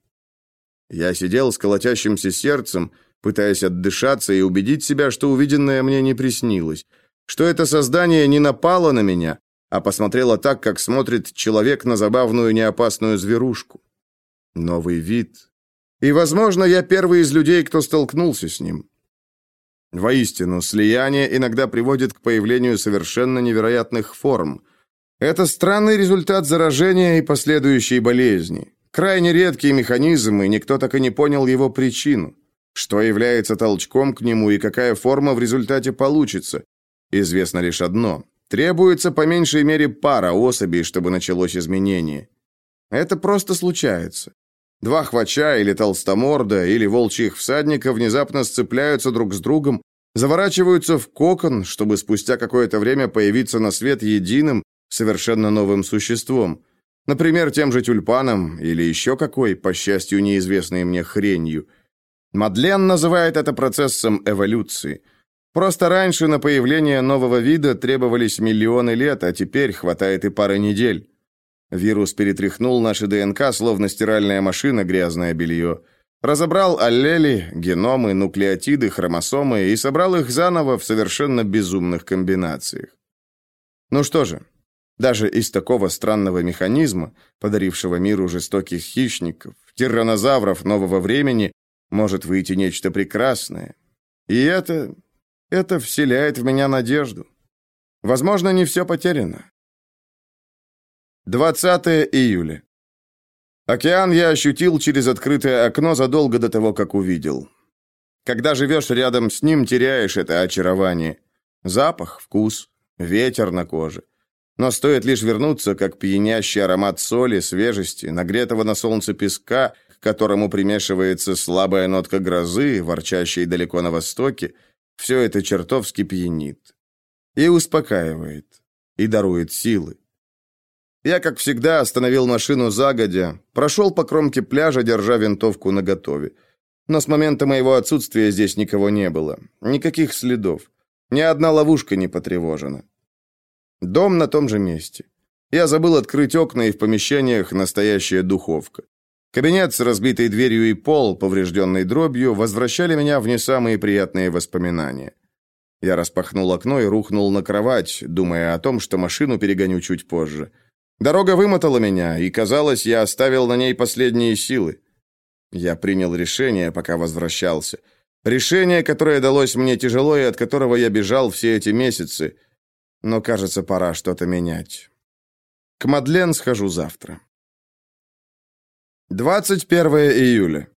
Я сидел с колотящимся сердцем, пытаясь отдышаться и убедить себя, что увиденное мне не приснилось, что это создание не напало на меня, а посмотрела так, как смотрит человек на забавную неопасную зверушку. Новый вид. И, возможно, я первый из людей, кто столкнулся с ним. Воистину, слияние иногда приводит к появлению совершенно невероятных форм. Это странный результат заражения и последующей болезни. Крайне редкий механизм, и никто так и не понял его причину. Что является толчком к нему и какая форма в результате получится? Известно лишь одно. Требуется по меньшей мере пара особей, чтобы началось изменение. Это просто случается. Два хвача или толстоморда, или волчьих всадника внезапно сцепляются друг с другом, заворачиваются в кокон, чтобы спустя какое-то время появиться на свет единым, совершенно новым существом. Например, тем же тюльпаном или еще какой, по счастью, неизвестной мне хренью. Мадлен называет это процессом эволюции – Просто раньше на появление нового вида требовались миллионы лет, а теперь хватает и пары недель. Вирус перетряхнул наши ДНК, словно стиральная машина грязное белье. Разобрал аллели, геномы, нуклеотиды, хромосомы и собрал их заново в совершенно безумных комбинациях. Ну что же, даже из такого странного механизма, подарившего миру жестоких хищников, тираннозавров нового времени, может выйти нечто прекрасное. И это это вселяет в меня надежду. Возможно, не все потеряно. 20 июля. Океан я ощутил через открытое окно задолго до того, как увидел. Когда живешь рядом с ним, теряешь это очарование. Запах, вкус, ветер на коже. Но стоит лишь вернуться, как пьянящий аромат соли, свежести, нагретого на солнце песка, к которому примешивается слабая нотка грозы, ворчащей далеко на востоке, все это чертовски пьянит. И успокаивает. И дарует силы. Я, как всегда, остановил машину загодя, прошел по кромке пляжа, держа винтовку наготове. Но с момента моего отсутствия здесь никого не было. Никаких следов. Ни одна ловушка не потревожена. Дом на том же месте. Я забыл открыть окна, и в помещениях настоящая духовка. Кабинет с разбитой дверью и пол, поврежденный дробью, возвращали меня в не самые приятные воспоминания. Я распахнул окно и рухнул на кровать, думая о том, что машину перегоню чуть позже. Дорога вымотала меня, и, казалось, я оставил на ней последние силы. Я принял решение, пока возвращался. Решение, которое далось мне тяжело и от которого я бежал все эти месяцы. Но, кажется, пора что-то менять. К Мадлен схожу завтра. 21 июля.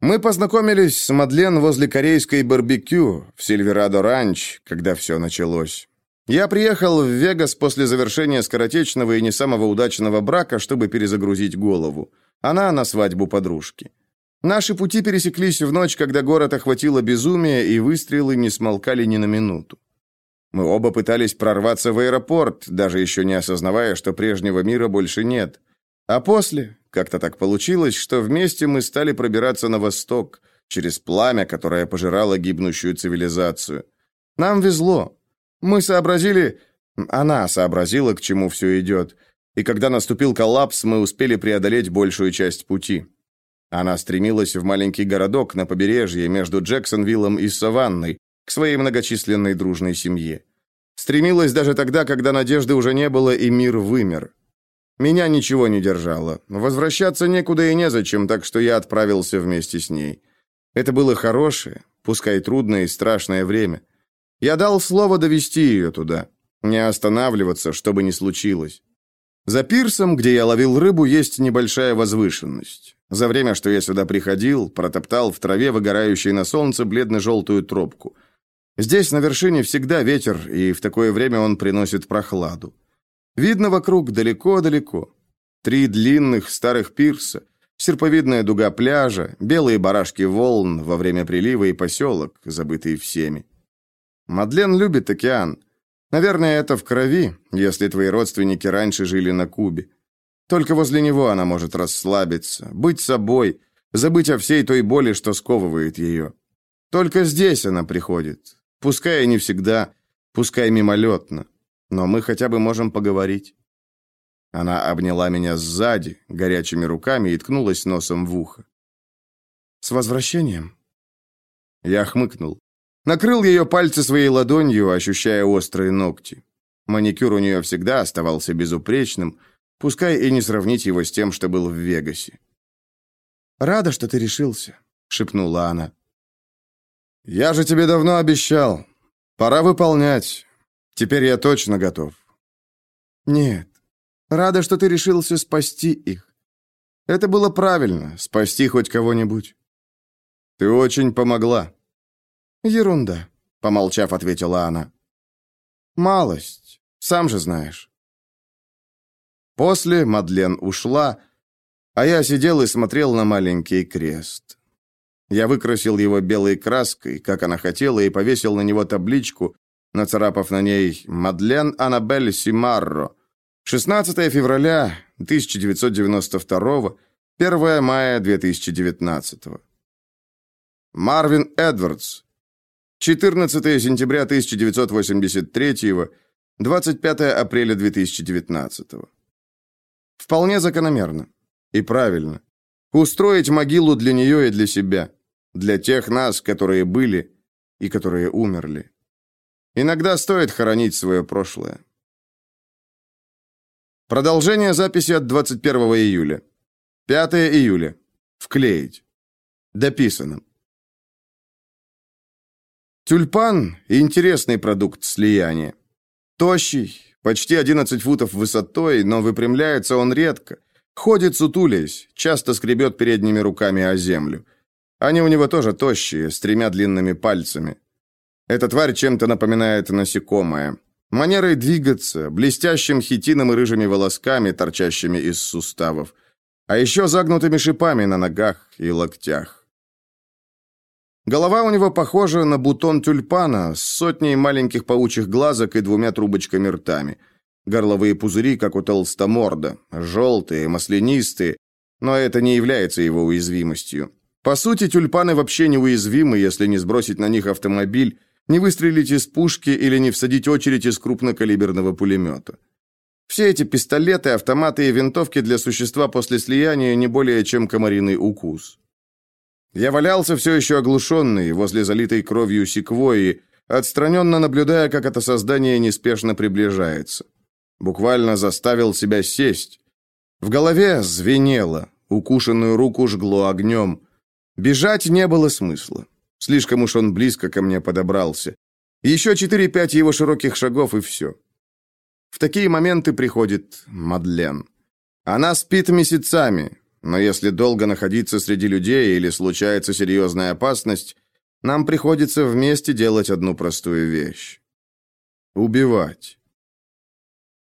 Мы познакомились с Мадлен возле корейской барбекю в Сильверадо Ранч, когда все началось. Я приехал в Вегас после завершения скоротечного и не самого удачного брака, чтобы перезагрузить голову. Она на свадьбу подружки. Наши пути пересеклись в ночь, когда город охватило безумие, и выстрелы не смолкали ни на минуту. Мы оба пытались прорваться в аэропорт, даже еще не осознавая, что прежнего мира больше нет. А после, как-то так получилось, что вместе мы стали пробираться на восток, через пламя, которое пожирало гибнущую цивилизацию. Нам везло. Мы сообразили... Она сообразила, к чему все идет. И когда наступил коллапс, мы успели преодолеть большую часть пути. Она стремилась в маленький городок на побережье между Джексонвиллом и Саванной, к своей многочисленной дружной семье. Стремилась даже тогда, когда надежды уже не было и мир вымер. Меня ничего не держало. Возвращаться некуда и незачем, так что я отправился вместе с ней. Это было хорошее, пускай трудное и страшное время. Я дал слово довести ее туда, не останавливаться, что бы ни случилось. За пирсом, где я ловил рыбу, есть небольшая возвышенность. За время, что я сюда приходил, протоптал в траве выгорающей на солнце бледно-желтую тропку. Здесь на вершине всегда ветер, и в такое время он приносит прохладу. Видно вокруг далеко-далеко. Три длинных старых пирса, серповидная дуга пляжа, белые барашки волн во время прилива и поселок, забытый всеми. Мадлен любит океан. Наверное, это в крови, если твои родственники раньше жили на Кубе. Только возле него она может расслабиться, быть собой, забыть о всей той боли, что сковывает ее. Только здесь она приходит. Пускай и не всегда, пускай мимолетно но мы хотя бы можем поговорить». Она обняла меня сзади, горячими руками, и ткнулась носом в ухо. «С возвращением?» Я хмыкнул. Накрыл ее пальцы своей ладонью, ощущая острые ногти. Маникюр у нее всегда оставался безупречным, пускай и не сравнить его с тем, что был в Вегасе. «Рада, что ты решился», — шепнула она. «Я же тебе давно обещал. Пора выполнять. Теперь я точно готов. Нет. Рада, что ты решился спасти их. Это было правильно, спасти хоть кого-нибудь. Ты очень помогла. Ерунда, помолчав, ответила она. Малость, сам же знаешь. После Мадлен ушла, а я сидел и смотрел на маленький крест. Я выкрасил его белой краской, как она хотела, и повесил на него табличку, нацарапав на ней «Мадлен Аннабель Симарро». 16 февраля 1992, 1 мая 2019. Марвин Эдвардс. 14 сентября 1983, 25 апреля 2019. Вполне закономерно. И правильно. Устроить могилу для нее и для себя. Для тех нас, которые были и которые умерли. Иногда стоит хоронить свое прошлое. Продолжение записи от 21 июля. 5 июля. Вклеить. Дописано. Тюльпан – интересный продукт слияния. Тощий, почти 11 футов высотой, но выпрямляется он редко. Ходит сутулясь, часто скребет передними руками о землю. Они у него тоже тощие, с тремя длинными пальцами. Эта тварь чем-то напоминает насекомое. Манерой двигаться, блестящим хитином и рыжими волосками, торчащими из суставов. А еще загнутыми шипами на ногах и локтях. Голова у него похожа на бутон тюльпана с сотней маленьких паучьих глазок и двумя трубочками ртами. Горловые пузыри, как у толстоморда, желтые, маслянистые, но это не является его уязвимостью. По сути, тюльпаны вообще неуязвимы, если не сбросить на них автомобиль не выстрелить из пушки или не всадить очередь из крупнокалиберного пулемета. Все эти пистолеты, автоматы и винтовки для существа после слияния не более чем комариный укус. Я валялся все еще оглушенный возле залитой кровью секвойи, отстраненно наблюдая, как это создание неспешно приближается. Буквально заставил себя сесть. В голове звенело, укушенную руку жгло огнем. Бежать не было смысла. Слишком уж он близко ко мне подобрался. Еще четыре-пять его широких шагов, и все. В такие моменты приходит Мадлен. Она спит месяцами, но если долго находиться среди людей или случается серьезная опасность, нам приходится вместе делать одну простую вещь. Убивать.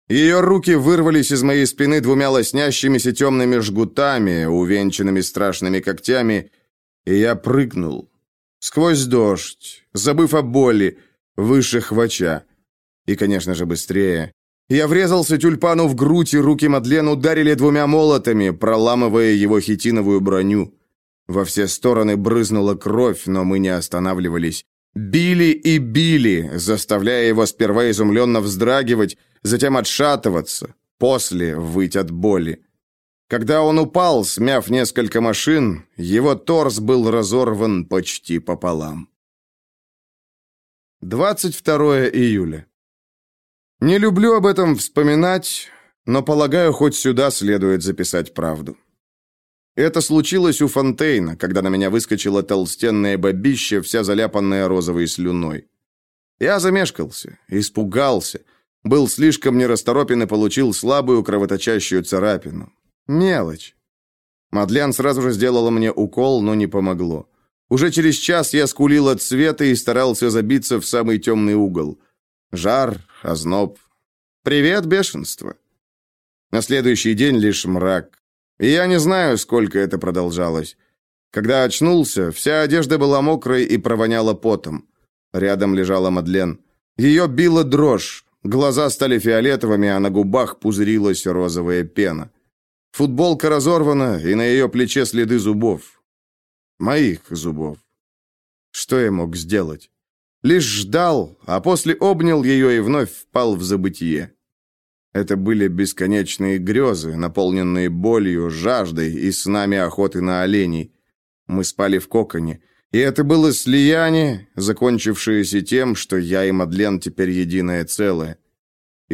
Ее руки вырвались из моей спины двумя лоснящимися темными жгутами, увенчанными страшными когтями, и я прыгнул. Сквозь дождь, забыв о боли, выше хвача. И, конечно же, быстрее. Я врезался тюльпану в грудь, и руки Мадлен ударили двумя молотами, проламывая его хитиновую броню. Во все стороны брызнула кровь, но мы не останавливались. Били и били, заставляя его сперва изумленно вздрагивать, затем отшатываться, после выть от боли. Когда он упал, смяв несколько машин, его торс был разорван почти пополам. 22 июля. Не люблю об этом вспоминать, но, полагаю, хоть сюда следует записать правду. Это случилось у Фонтейна, когда на меня выскочила толстенная бабища, вся заляпанная розовой слюной. Я замешкался, испугался, был слишком нерасторопен и получил слабую кровоточащую царапину. Мелочь. Мадлен сразу же сделала мне укол, но не помогло. Уже через час я скулил от света и старался забиться в самый темный угол. Жар, озноб. Привет, бешенство. На следующий день лишь мрак. И я не знаю, сколько это продолжалось. Когда очнулся, вся одежда была мокрой и провоняла потом. Рядом лежала Мадлен. Ее била дрожь. Глаза стали фиолетовыми, а на губах пузырилась розовая пена. Футболка разорвана, и на ее плече следы зубов. Моих зубов. Что я мог сделать? Лишь ждал, а после обнял ее и вновь впал в забытие. Это были бесконечные грезы, наполненные болью, жаждой и снами охоты на оленей. Мы спали в коконе, и это было слияние, закончившееся тем, что я и Мадлен теперь единое целое.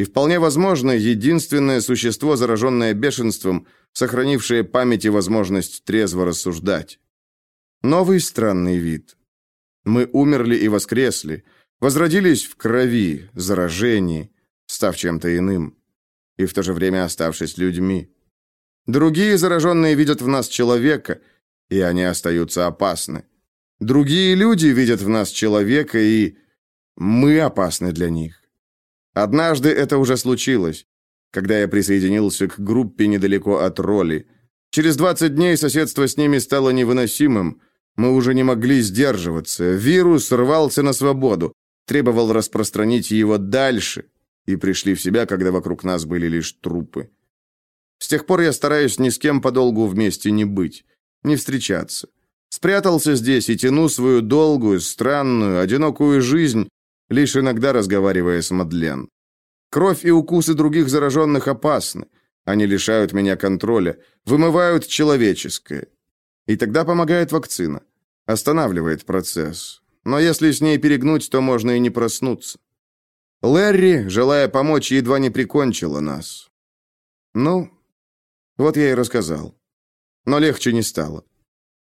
И вполне возможно, единственное существо, зараженное бешенством, сохранившее память и возможность трезво рассуждать. Новый странный вид. Мы умерли и воскресли, возродились в крови, заражении, став чем-то иным и в то же время оставшись людьми. Другие зараженные видят в нас человека, и они остаются опасны. Другие люди видят в нас человека, и мы опасны для них. Однажды это уже случилось, когда я присоединился к группе недалеко от роли. Через 20 дней соседство с ними стало невыносимым. Мы уже не могли сдерживаться. Вирус рвался на свободу, требовал распространить его дальше, и пришли в себя, когда вокруг нас были лишь трупы. С тех пор я стараюсь ни с кем подолгу вместе не быть, не встречаться. Спрятался здесь и тяну свою долгую, странную, одинокую жизнь, лишь иногда разговаривая с Мадлен. Кровь и укусы других зараженных опасны. Они лишают меня контроля, вымывают человеческое. И тогда помогает вакцина. Останавливает процесс. Но если с ней перегнуть, то можно и не проснуться. Лэри, желая помочь, едва не прикончила нас. Ну, вот я и рассказал. Но легче не стало.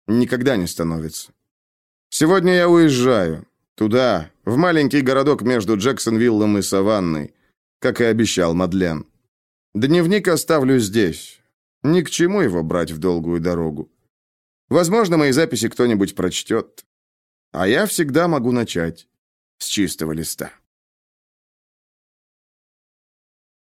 Никогда не становится. Сегодня я уезжаю. Туда, в маленький городок между Джексонвиллом и Саванной, как и обещал Мадлен. Дневник оставлю здесь. Ни к чему его брать в долгую дорогу. Возможно, мои записи кто-нибудь прочтет. А я всегда могу начать с чистого листа.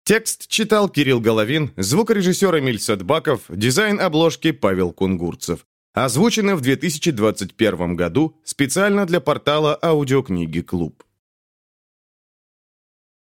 Текст читал Кирилл Головин, звукорежиссер Эмиль Садбаков, дизайн обложки Павел Кунгурцев. Озвучено в 2021 году специально для портала аудиокниги «Клуб».